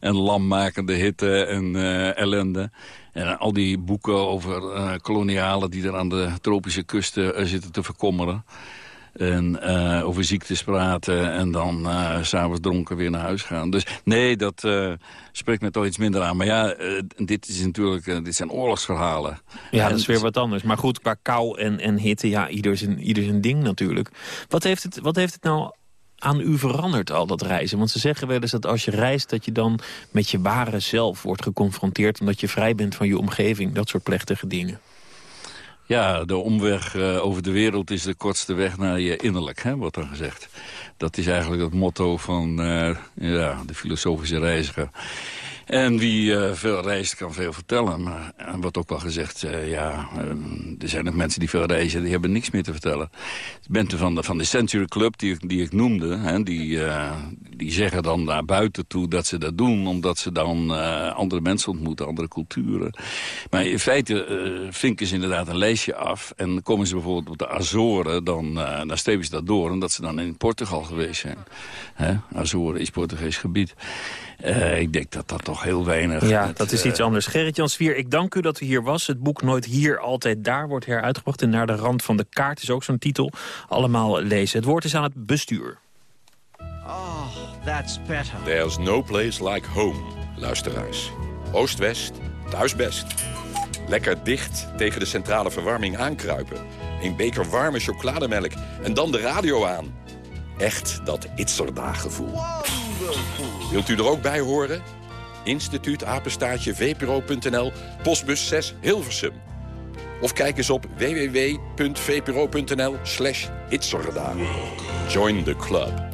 en lammakende hitte en ellende. En al die boeken over kolonialen die er aan de tropische kusten zitten te verkommeren. En uh, over ziektes praten en dan uh, s'avonds dronken weer naar huis gaan. Dus nee, dat uh, spreekt me toch iets minder aan. Maar ja, dit, is natuurlijk, dit zijn oorlogsverhalen. Ja, dat is weer wat anders. Maar goed, qua kou en, en hitte, ja, ieder zijn, ieder zijn ding natuurlijk. Wat heeft, het, wat heeft het nou aan u veranderd, al dat reizen? Want ze zeggen wel eens dat als je reist... dat je dan met je ware zelf wordt geconfronteerd... omdat je vrij bent van je omgeving. Dat soort plechtige dingen. Ja, de omweg uh, over de wereld is de kortste weg naar je innerlijk, hè, wordt dan gezegd. Dat is eigenlijk het motto van uh, ja, de filosofische reiziger. En wie uh, veel reist kan veel vertellen. Maar er wordt ook wel gezegd, uh, ja, er zijn nog mensen die veel reizen... die hebben niks meer te vertellen. Bent van de, van de Century Club, die, die ik noemde... Hè, die, die zeggen dan naar buiten toe dat ze dat doen... omdat ze dan andere mensen ontmoeten, andere culturen. Maar in feite vinken ze inderdaad een leesje af... en komen ze bijvoorbeeld op de Azoren, dan, dan ze dat door... omdat ze dan in Portugal geweest zijn. Hè? Azoren is Portugees gebied. Ik denk dat dat toch heel weinig. Ja, dat is eh, iets anders. Gerrit-Jan Svier, ik dank u dat u hier was. Het boek Nooit Hier, Altijd Daar wordt heruitgebracht. En Naar de Rand van de Kaart is ook zo'n titel. Allemaal lezen. Het woord is aan het bestuur. Oh, that's better. There's no place like home, luisteraars. Oost-West, thuis best. Lekker dicht tegen de centrale verwarming aankruipen. Een beker warme chocolademelk en dan de radio aan. Echt dat Itzerda-gevoel. Wilt u er ook bij horen? Instituut Apenstaartje VPRO.nl, postbus 6 Hilversum. Of kijk eens op www.vpro.nl slash. Join the club.